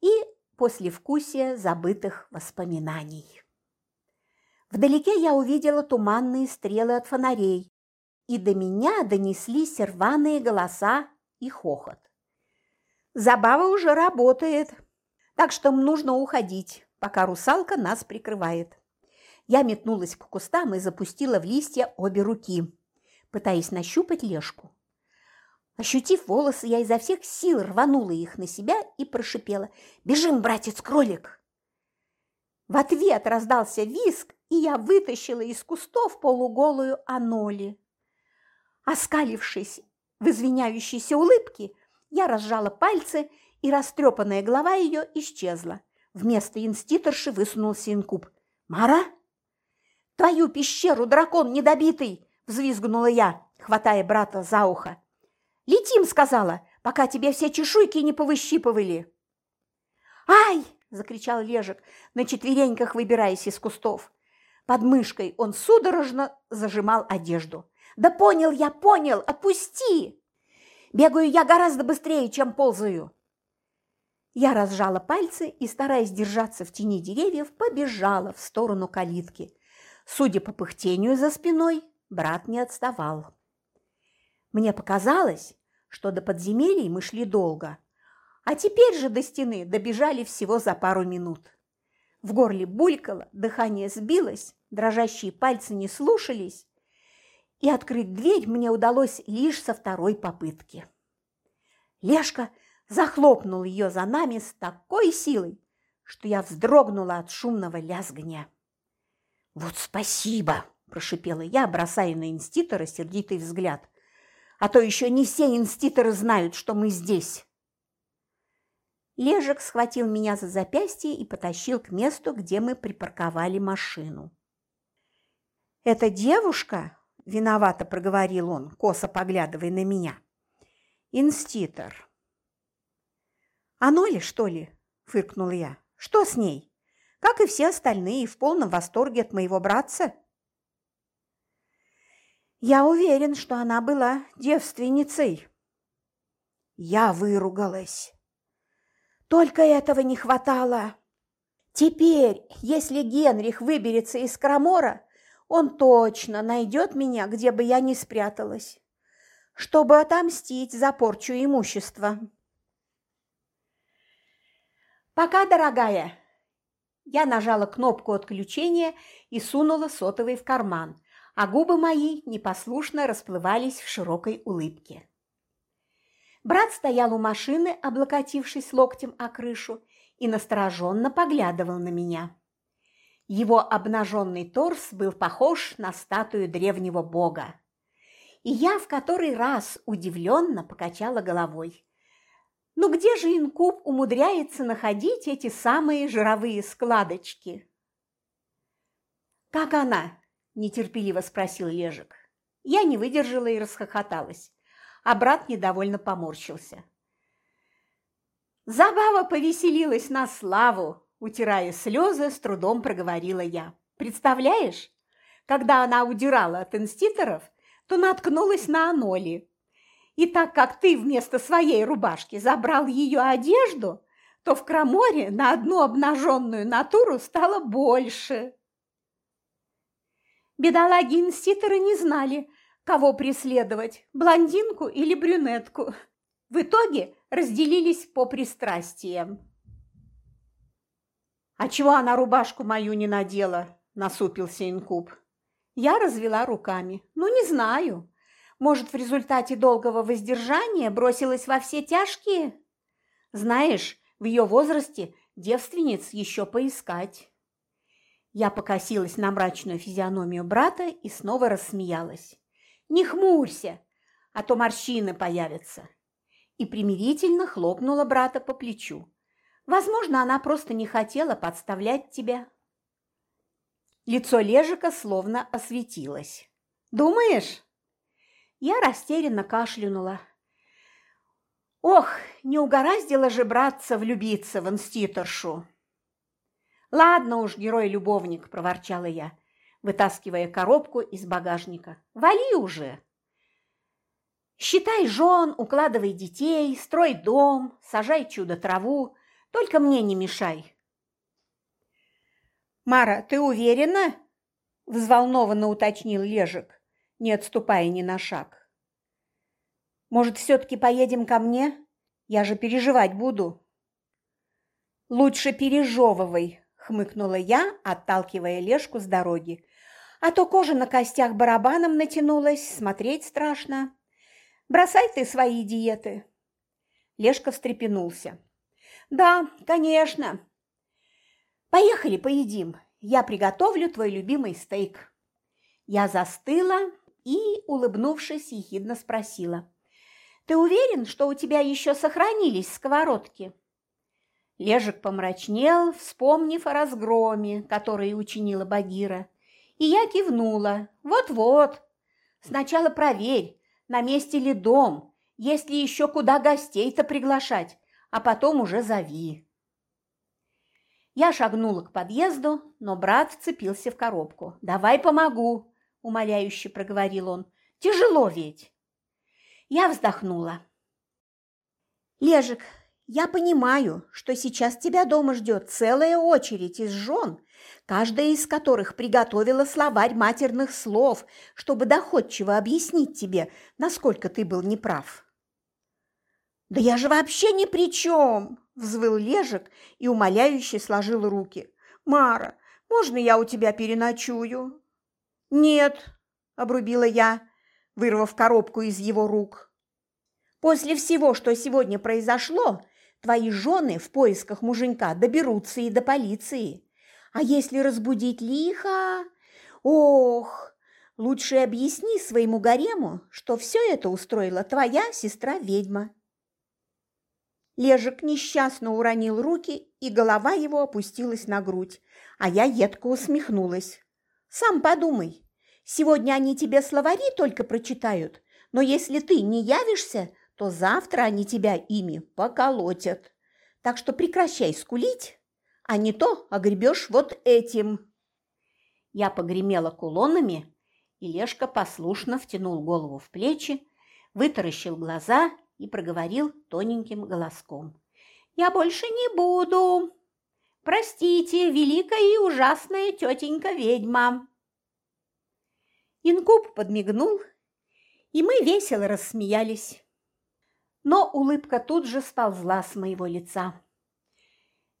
и послевкусия забытых воспоминаний. Вдалеке я увидела туманные стрелы от фонарей, и до меня донеслись рваные голоса и хохот. Забава уже работает, так что нужно уходить, пока русалка нас прикрывает. Я метнулась к кустам и запустила в листья обе руки, пытаясь нащупать лешку. Ощутив волосы, я изо всех сил рванула их на себя и прошипела «Бежим, братец-кролик!». В ответ раздался виск, и я вытащила из кустов полуголую Аноли. Оскалившись в извиняющейся улыбке, я разжала пальцы, и растрепанная голова ее исчезла. Вместо инститорши высунулся инкуб. «Мара?» «Твою пещеру, дракон недобитый!» – взвизгнула я, хватая брата за ухо. «Летим!» – сказала, пока тебе все чешуйки не повыщипывали. «Ай!» – закричал Лежик, на четвереньках выбираясь из кустов. Под мышкой он судорожно зажимал одежду. «Да понял я, понял! Отпусти!» «Бегаю я гораздо быстрее, чем ползаю!» Я разжала пальцы и, стараясь держаться в тени деревьев, побежала в сторону калитки. Судя по пыхтению за спиной, брат не отставал. Мне показалось, что до подземелий мы шли долго, а теперь же до стены добежали всего за пару минут. В горле булькало, дыхание сбилось, дрожащие пальцы не слушались, и открыть дверь мне удалось лишь со второй попытки. Лешка захлопнул ее за нами с такой силой, что я вздрогнула от шумного лязгания. «Вот спасибо!» – прошипела я, бросая на инститора сердитый взгляд. «А то еще не все инститоры знают, что мы здесь!» Лежек схватил меня за запястье и потащил к месту, где мы припарковали машину. «Эта девушка?» – виновато проговорил он, косо поглядывая на меня. «Инститор». «Оно ли, что ли?» – фыркнула я. «Что с ней? Как и все остальные, в полном восторге от моего братца?» «Я уверен, что она была девственницей». Я выругалась. Только этого не хватало. Теперь, если Генрих выберется из Крамора, он точно найдет меня, где бы я ни спряталась, чтобы отомстить за порчу имущества. «Пока, дорогая!» Я нажала кнопку отключения и сунула сотовый в карман, а губы мои непослушно расплывались в широкой улыбке. Брат стоял у машины, облокотившись локтем о крышу, и настороженно поглядывал на меня. Его обнаженный торс был похож на статую древнего бога. И я в который раз удивленно покачала головой. Ну где же инкуб умудряется находить эти самые жировые складочки? «Как она?» – нетерпеливо спросил Лежик. Я не выдержала и расхохоталась а брат недовольно поморщился. Забава повеселилась на славу, утирая слезы, с трудом проговорила я. Представляешь, когда она удирала от инститоров, то наткнулась на Аноли. И так как ты вместо своей рубашки забрал ее одежду, то в Краморе на одну обнаженную натуру стало больше. Бедолаги-инститоры не знали, кого преследовать, блондинку или брюнетку. В итоге разделились по пристрастиям. «А чего она рубашку мою не надела?» – насупился инкуб. Я развела руками. «Ну, не знаю. Может, в результате долгого воздержания бросилась во все тяжкие? Знаешь, в ее возрасте девственниц еще поискать. Я покосилась на мрачную физиономию брата и снова рассмеялась. «Не хмурься, а то морщины появятся!» И примирительно хлопнула брата по плечу. «Возможно, она просто не хотела подставлять тебя». Лицо Лежика словно осветилось. «Думаешь?» Я растерянно кашлянула. Ох, не угораздило же братца влюбиться в инститоршу. «Ладно уж, герой-любовник», – проворчала я, вытаскивая коробку из багажника. «Вали уже!» «Считай жен, укладывай детей, строй дом, сажай чудо-траву, только мне не мешай». «Мара, ты уверена?» – взволнованно уточнил Лежик, не отступая ни на шаг. «Может, все-таки поедем ко мне? Я же переживать буду». «Лучше пережевывай», хмыкнула я, отталкивая Лешку с дороги. А то кожа на костях барабаном натянулась, смотреть страшно. Бросай ты свои диеты. Лешка встрепенулся. Да, конечно. Поехали, поедим. Я приготовлю твой любимый стейк. Я застыла и, улыбнувшись, ехидно спросила. Ты уверен, что у тебя еще сохранились сковородки? Лежик помрачнел, вспомнив о разгроме, который учинила Багира. И я кивнула. Вот-вот. Сначала проверь, на месте ли дом, есть ли еще куда гостей-то приглашать, а потом уже зови. Я шагнула к подъезду, но брат вцепился в коробку. «Давай помогу», – умоляюще проговорил он. «Тяжело ведь». Я вздохнула. «Лежик, я понимаю, что сейчас тебя дома ждет целая очередь из жен, каждая из которых приготовила словарь матерных слов, чтобы доходчиво объяснить тебе, насколько ты был неправ. «Да я же вообще ни при чем!» – взвыл Лежик и умоляюще сложил руки. «Мара, можно я у тебя переночую?» «Нет», – обрубила я, вырвав коробку из его рук. «После всего, что сегодня произошло, Твои жены в поисках муженька доберутся и до полиции. А если разбудить лихо... Ох, лучше объясни своему гарему, что все это устроила твоя сестра-ведьма. Лежик несчастно уронил руки, и голова его опустилась на грудь, а я едко усмехнулась. «Сам подумай, сегодня они тебе словари только прочитают, но если ты не явишься, то завтра они тебя ими поколотят. Так что прекращай скулить, а не то огребешь вот этим. Я погремела кулонами, и Лешка послушно втянул голову в плечи, вытаращил глаза и проговорил тоненьким голоском. «Я больше не буду. Простите, великая и ужасная тетенька-ведьма». Инкуб подмигнул, и мы весело рассмеялись но улыбка тут же сползла с моего лица.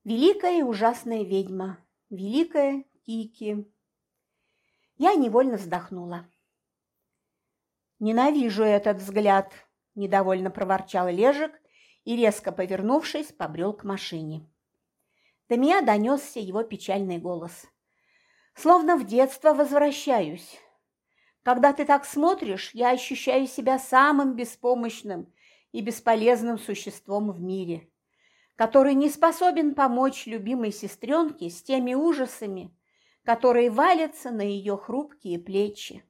Великая и ужасная ведьма, великая Кики. Я невольно вздохнула. «Ненавижу этот взгляд», – недовольно проворчал Лежик и, резко повернувшись, побрел к машине. До меня донесся его печальный голос. «Словно в детство возвращаюсь. Когда ты так смотришь, я ощущаю себя самым беспомощным и бесполезным существом в мире, который не способен помочь любимой сестренке с теми ужасами, которые валятся на ее хрупкие плечи.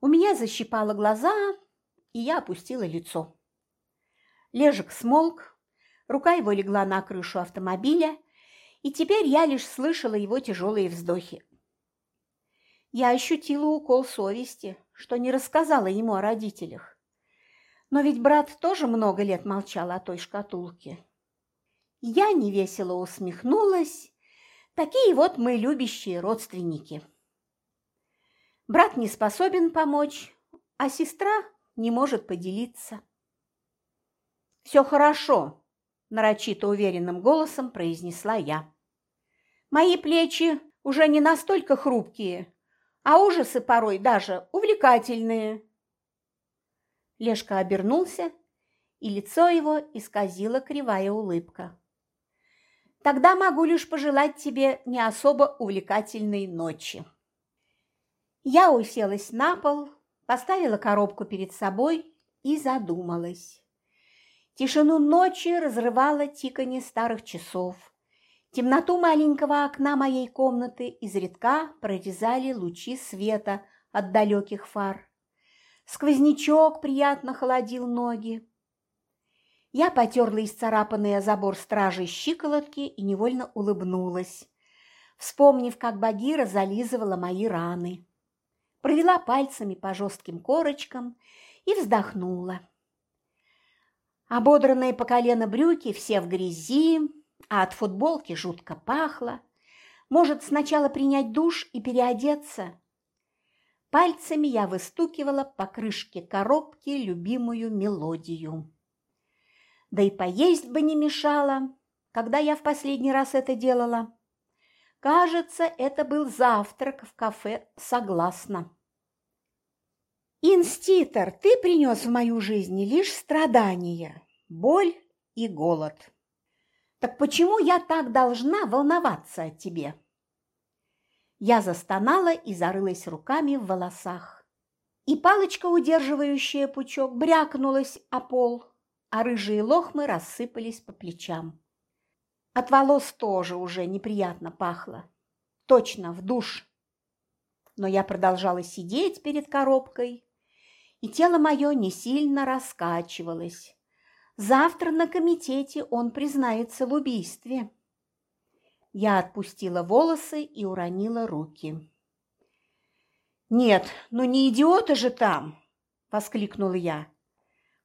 У меня защипало глаза, и я опустила лицо. Лежик смолк, рука его легла на крышу автомобиля, и теперь я лишь слышала его тяжелые вздохи. Я ощутила укол совести, что не рассказала ему о родителях. Но ведь брат тоже много лет молчал о той шкатулке. Я невесело усмехнулась. Такие вот мы любящие родственники. Брат не способен помочь, а сестра не может поделиться. «Все хорошо», – нарочито уверенным голосом произнесла я. «Мои плечи уже не настолько хрупкие, а ужасы порой даже увлекательные». Лешка обернулся, и лицо его исказила кривая улыбка. Тогда могу лишь пожелать тебе не особо увлекательной ночи. Я уселась на пол, поставила коробку перед собой и задумалась. Тишину ночи разрывало тиканье старых часов. Темноту маленького окна моей комнаты изредка прорезали лучи света от далеких фар. Сквознячок приятно холодил ноги. Я потерла исцарапанный забор стражей щиколотки и невольно улыбнулась, вспомнив, как Багира зализывала мои раны. Провела пальцами по жестким корочкам и вздохнула. Ободранные по колено брюки все в грязи, а от футболки жутко пахло. Может, сначала принять душ и переодеться? Пальцами я выстукивала по крышке коробки любимую мелодию. Да и поесть бы не мешало, когда я в последний раз это делала. Кажется, это был завтрак в кафе «Согласно». Инститор, ты принес в мою жизнь лишь страдания, боль и голод. Так почему я так должна волноваться о тебе? Я застонала и зарылась руками в волосах. И палочка, удерживающая пучок, брякнулась о пол а рыжие лохмы рассыпались по плечам. От волос тоже уже неприятно пахло. Точно, в душ. Но я продолжала сидеть перед коробкой, и тело мое не сильно раскачивалось. Завтра на комитете он признается в убийстве. Я отпустила волосы и уронила руки. «Нет, ну не идиоты же там!» – воскликнула я.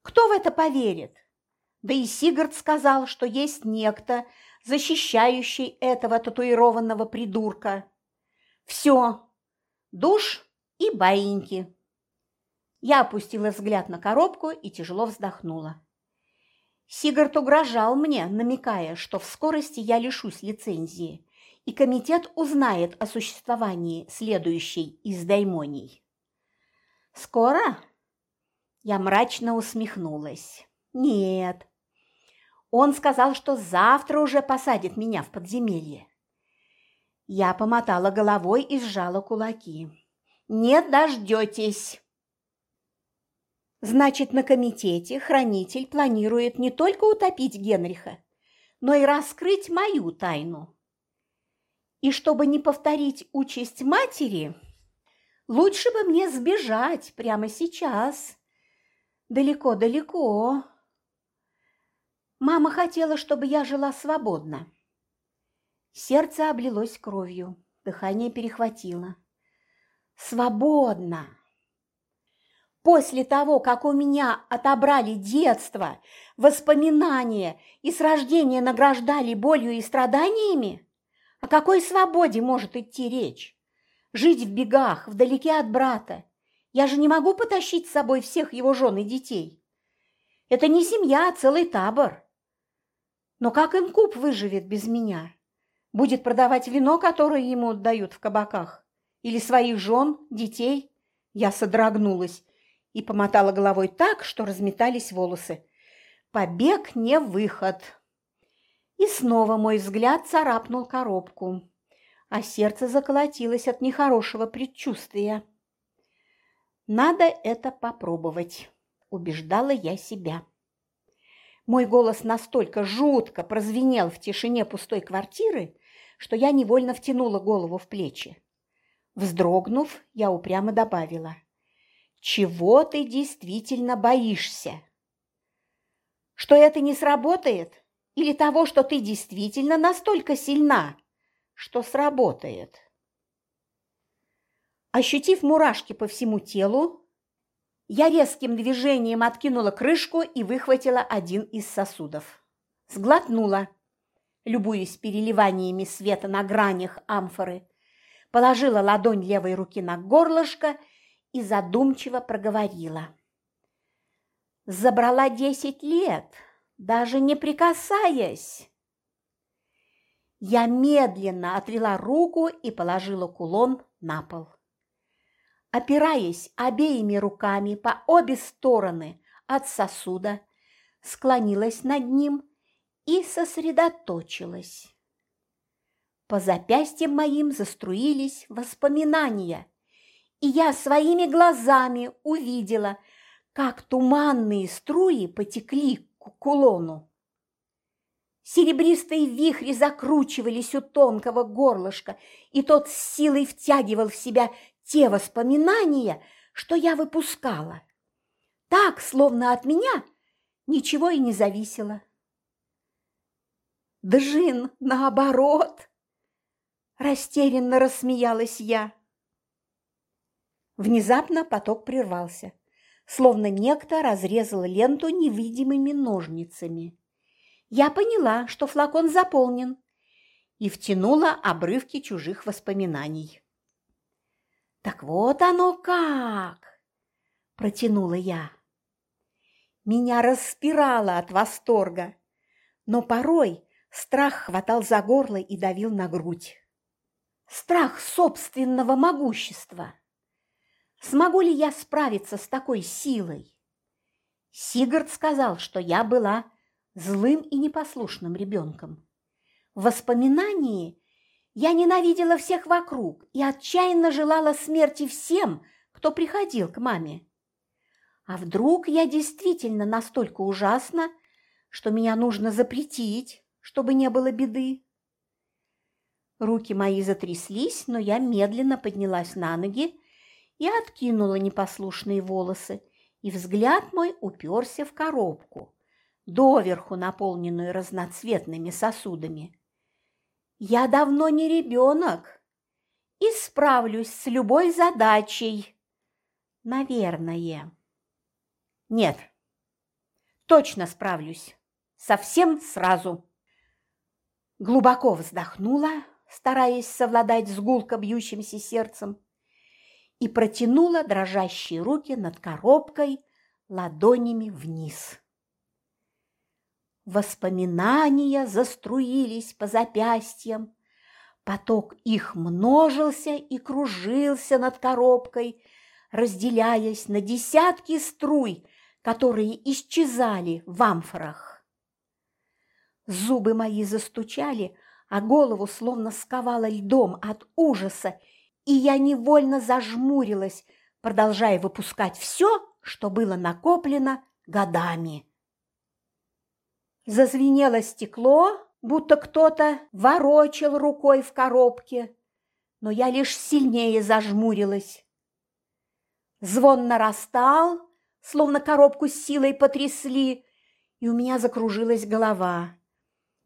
Кто в это поверит? Да и Сигард сказал, что есть некто, защищающий этого татуированного придурка. Все, душ и баиньки. Я опустила взгляд на коробку и тяжело вздохнула. Сигард угрожал мне, намекая, что в скорости я лишусь лицензии, и комитет узнает о существовании следующей из даймоний. «Скоро?» Я мрачно усмехнулась. Нет. Он сказал, что завтра уже посадит меня в подземелье. Я помотала головой и сжала кулаки. Не дождетесь. Значит, на комитете хранитель планирует не только утопить Генриха, но и раскрыть мою тайну. И чтобы не повторить участь матери, лучше бы мне сбежать прямо сейчас Далеко-далеко. Мама хотела, чтобы я жила свободно. Сердце облилось кровью, дыхание перехватило. Свободно! После того, как у меня отобрали детство, воспоминания и с рождения награждали болью и страданиями, о какой свободе может идти речь? Жить в бегах, вдалеке от брата, я же не могу потащить с собой всех его жен и детей. Это не семья, а целый табор. Но как инкуб выживет без меня? Будет продавать вино, которое ему отдают в кабаках? Или своих жен, детей? Я содрогнулась и помотала головой так, что разметались волосы. Побег не выход. И снова мой взгляд царапнул коробку, а сердце заколотилось от нехорошего предчувствия. Надо это попробовать, убеждала я себя. Мой голос настолько жутко прозвенел в тишине пустой квартиры, что я невольно втянула голову в плечи. Вздрогнув, я упрямо добавила. «Чего ты действительно боишься? Что это не сработает? Или того, что ты действительно настолько сильна, что сработает?» Ощутив мурашки по всему телу, я резким движением откинула крышку и выхватила один из сосудов. Сглотнула, любуясь переливаниями света на гранях амфоры, положила ладонь левой руки на горлышко и задумчиво проговорила. «Забрала десять лет, даже не прикасаясь!» Я медленно отвела руку и положила кулон на пол опираясь обеими руками по обе стороны от сосуда, склонилась над ним и сосредоточилась. По запястьям моим заструились воспоминания, и я своими глазами увидела, как туманные струи потекли к кулону. Серебристые вихри закручивались у тонкого горлышка, и тот с силой втягивал в себя те воспоминания, что я выпускала. Так, словно от меня, ничего и не зависело. Джин, наоборот, растерянно рассмеялась я. Внезапно поток прервался, словно некто разрезал ленту невидимыми ножницами. Я поняла, что флакон заполнен, и втянула обрывки чужих воспоминаний. «Так вот оно как!» – протянула я. Меня распирало от восторга, но порой страх хватал за горло и давил на грудь. Страх собственного могущества. Смогу ли я справиться с такой силой? Сигард сказал, что я была злым и непослушным ребенком. В воспоминании я ненавидела всех вокруг и отчаянно желала смерти всем, кто приходил к маме. А вдруг я действительно настолько ужасна, что меня нужно запретить, чтобы не было беды? Руки мои затряслись, но я медленно поднялась на ноги и откинула непослушные волосы, и взгляд мой уперся в коробку, доверху наполненную разноцветными сосудами. Я давно не ребенок и справлюсь с любой задачей. Наверное. Нет, точно справлюсь. Совсем сразу. Глубоко вздохнула, стараясь совладать с гулко бьющимся сердцем, и протянула дрожащие руки над коробкой ладонями вниз. Воспоминания заструились по запястьям, поток их множился и кружился над коробкой, разделяясь на десятки струй, которые исчезали в амфорах. Зубы мои застучали, а голову словно сковало льдом от ужаса, и я невольно зажмурилась, продолжая выпускать все, что было накоплено годами. Зазвенело стекло, будто кто-то ворочал рукой в коробке, но я лишь сильнее зажмурилась. Звон нарастал, словно коробку с силой потрясли, и у меня закружилась голова.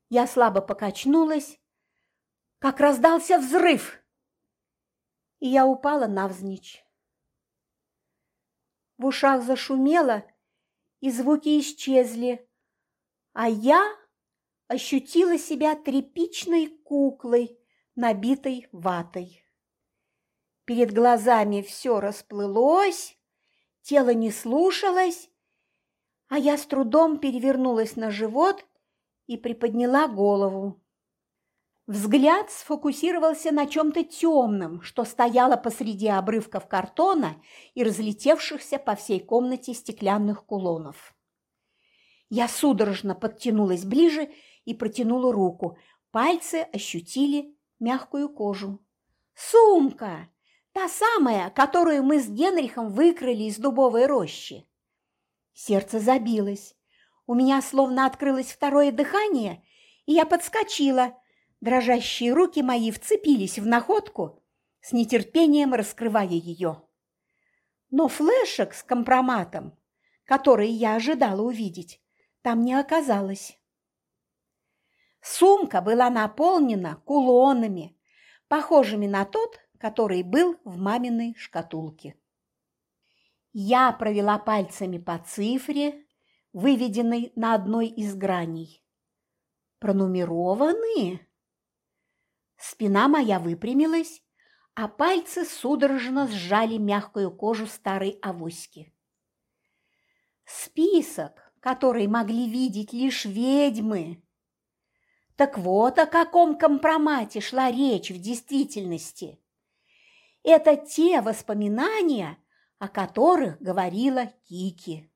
Я слабо покачнулась, как раздался взрыв, и я упала навзничь. В ушах зашумело, и звуки исчезли, а я ощутила себя тряпичной куклой, набитой ватой. Перед глазами все расплылось, тело не слушалось, а я с трудом перевернулась на живот и приподняла голову. Взгляд сфокусировался на чем-то темном, что стояло посреди обрывков картона и разлетевшихся по всей комнате стеклянных кулонов. Я судорожно подтянулась ближе и протянула руку. Пальцы ощутили мягкую кожу. «Сумка! Та самая, которую мы с Генрихом выкрали из дубовой рощи. Сердце забилось. У меня словно открылось второе дыхание, и я подскочила. Дрожащие руки мои вцепились в находку, с нетерпением раскрывая ее. Но флешек с компроматом, которые я ожидала увидеть, там не оказалось. Сумка была наполнена кулонами, похожими на тот, который был в маминой шкатулке. Я провела пальцами по цифре, выведенной на одной из граней. Пронумерованные? Спина моя выпрямилась, а пальцы судорожно сжали мягкую кожу старой авоськи. Список, который могли видеть лишь ведьмы. Так вот о каком компромате шла речь в действительности. Это те воспоминания, о которых говорила Кики.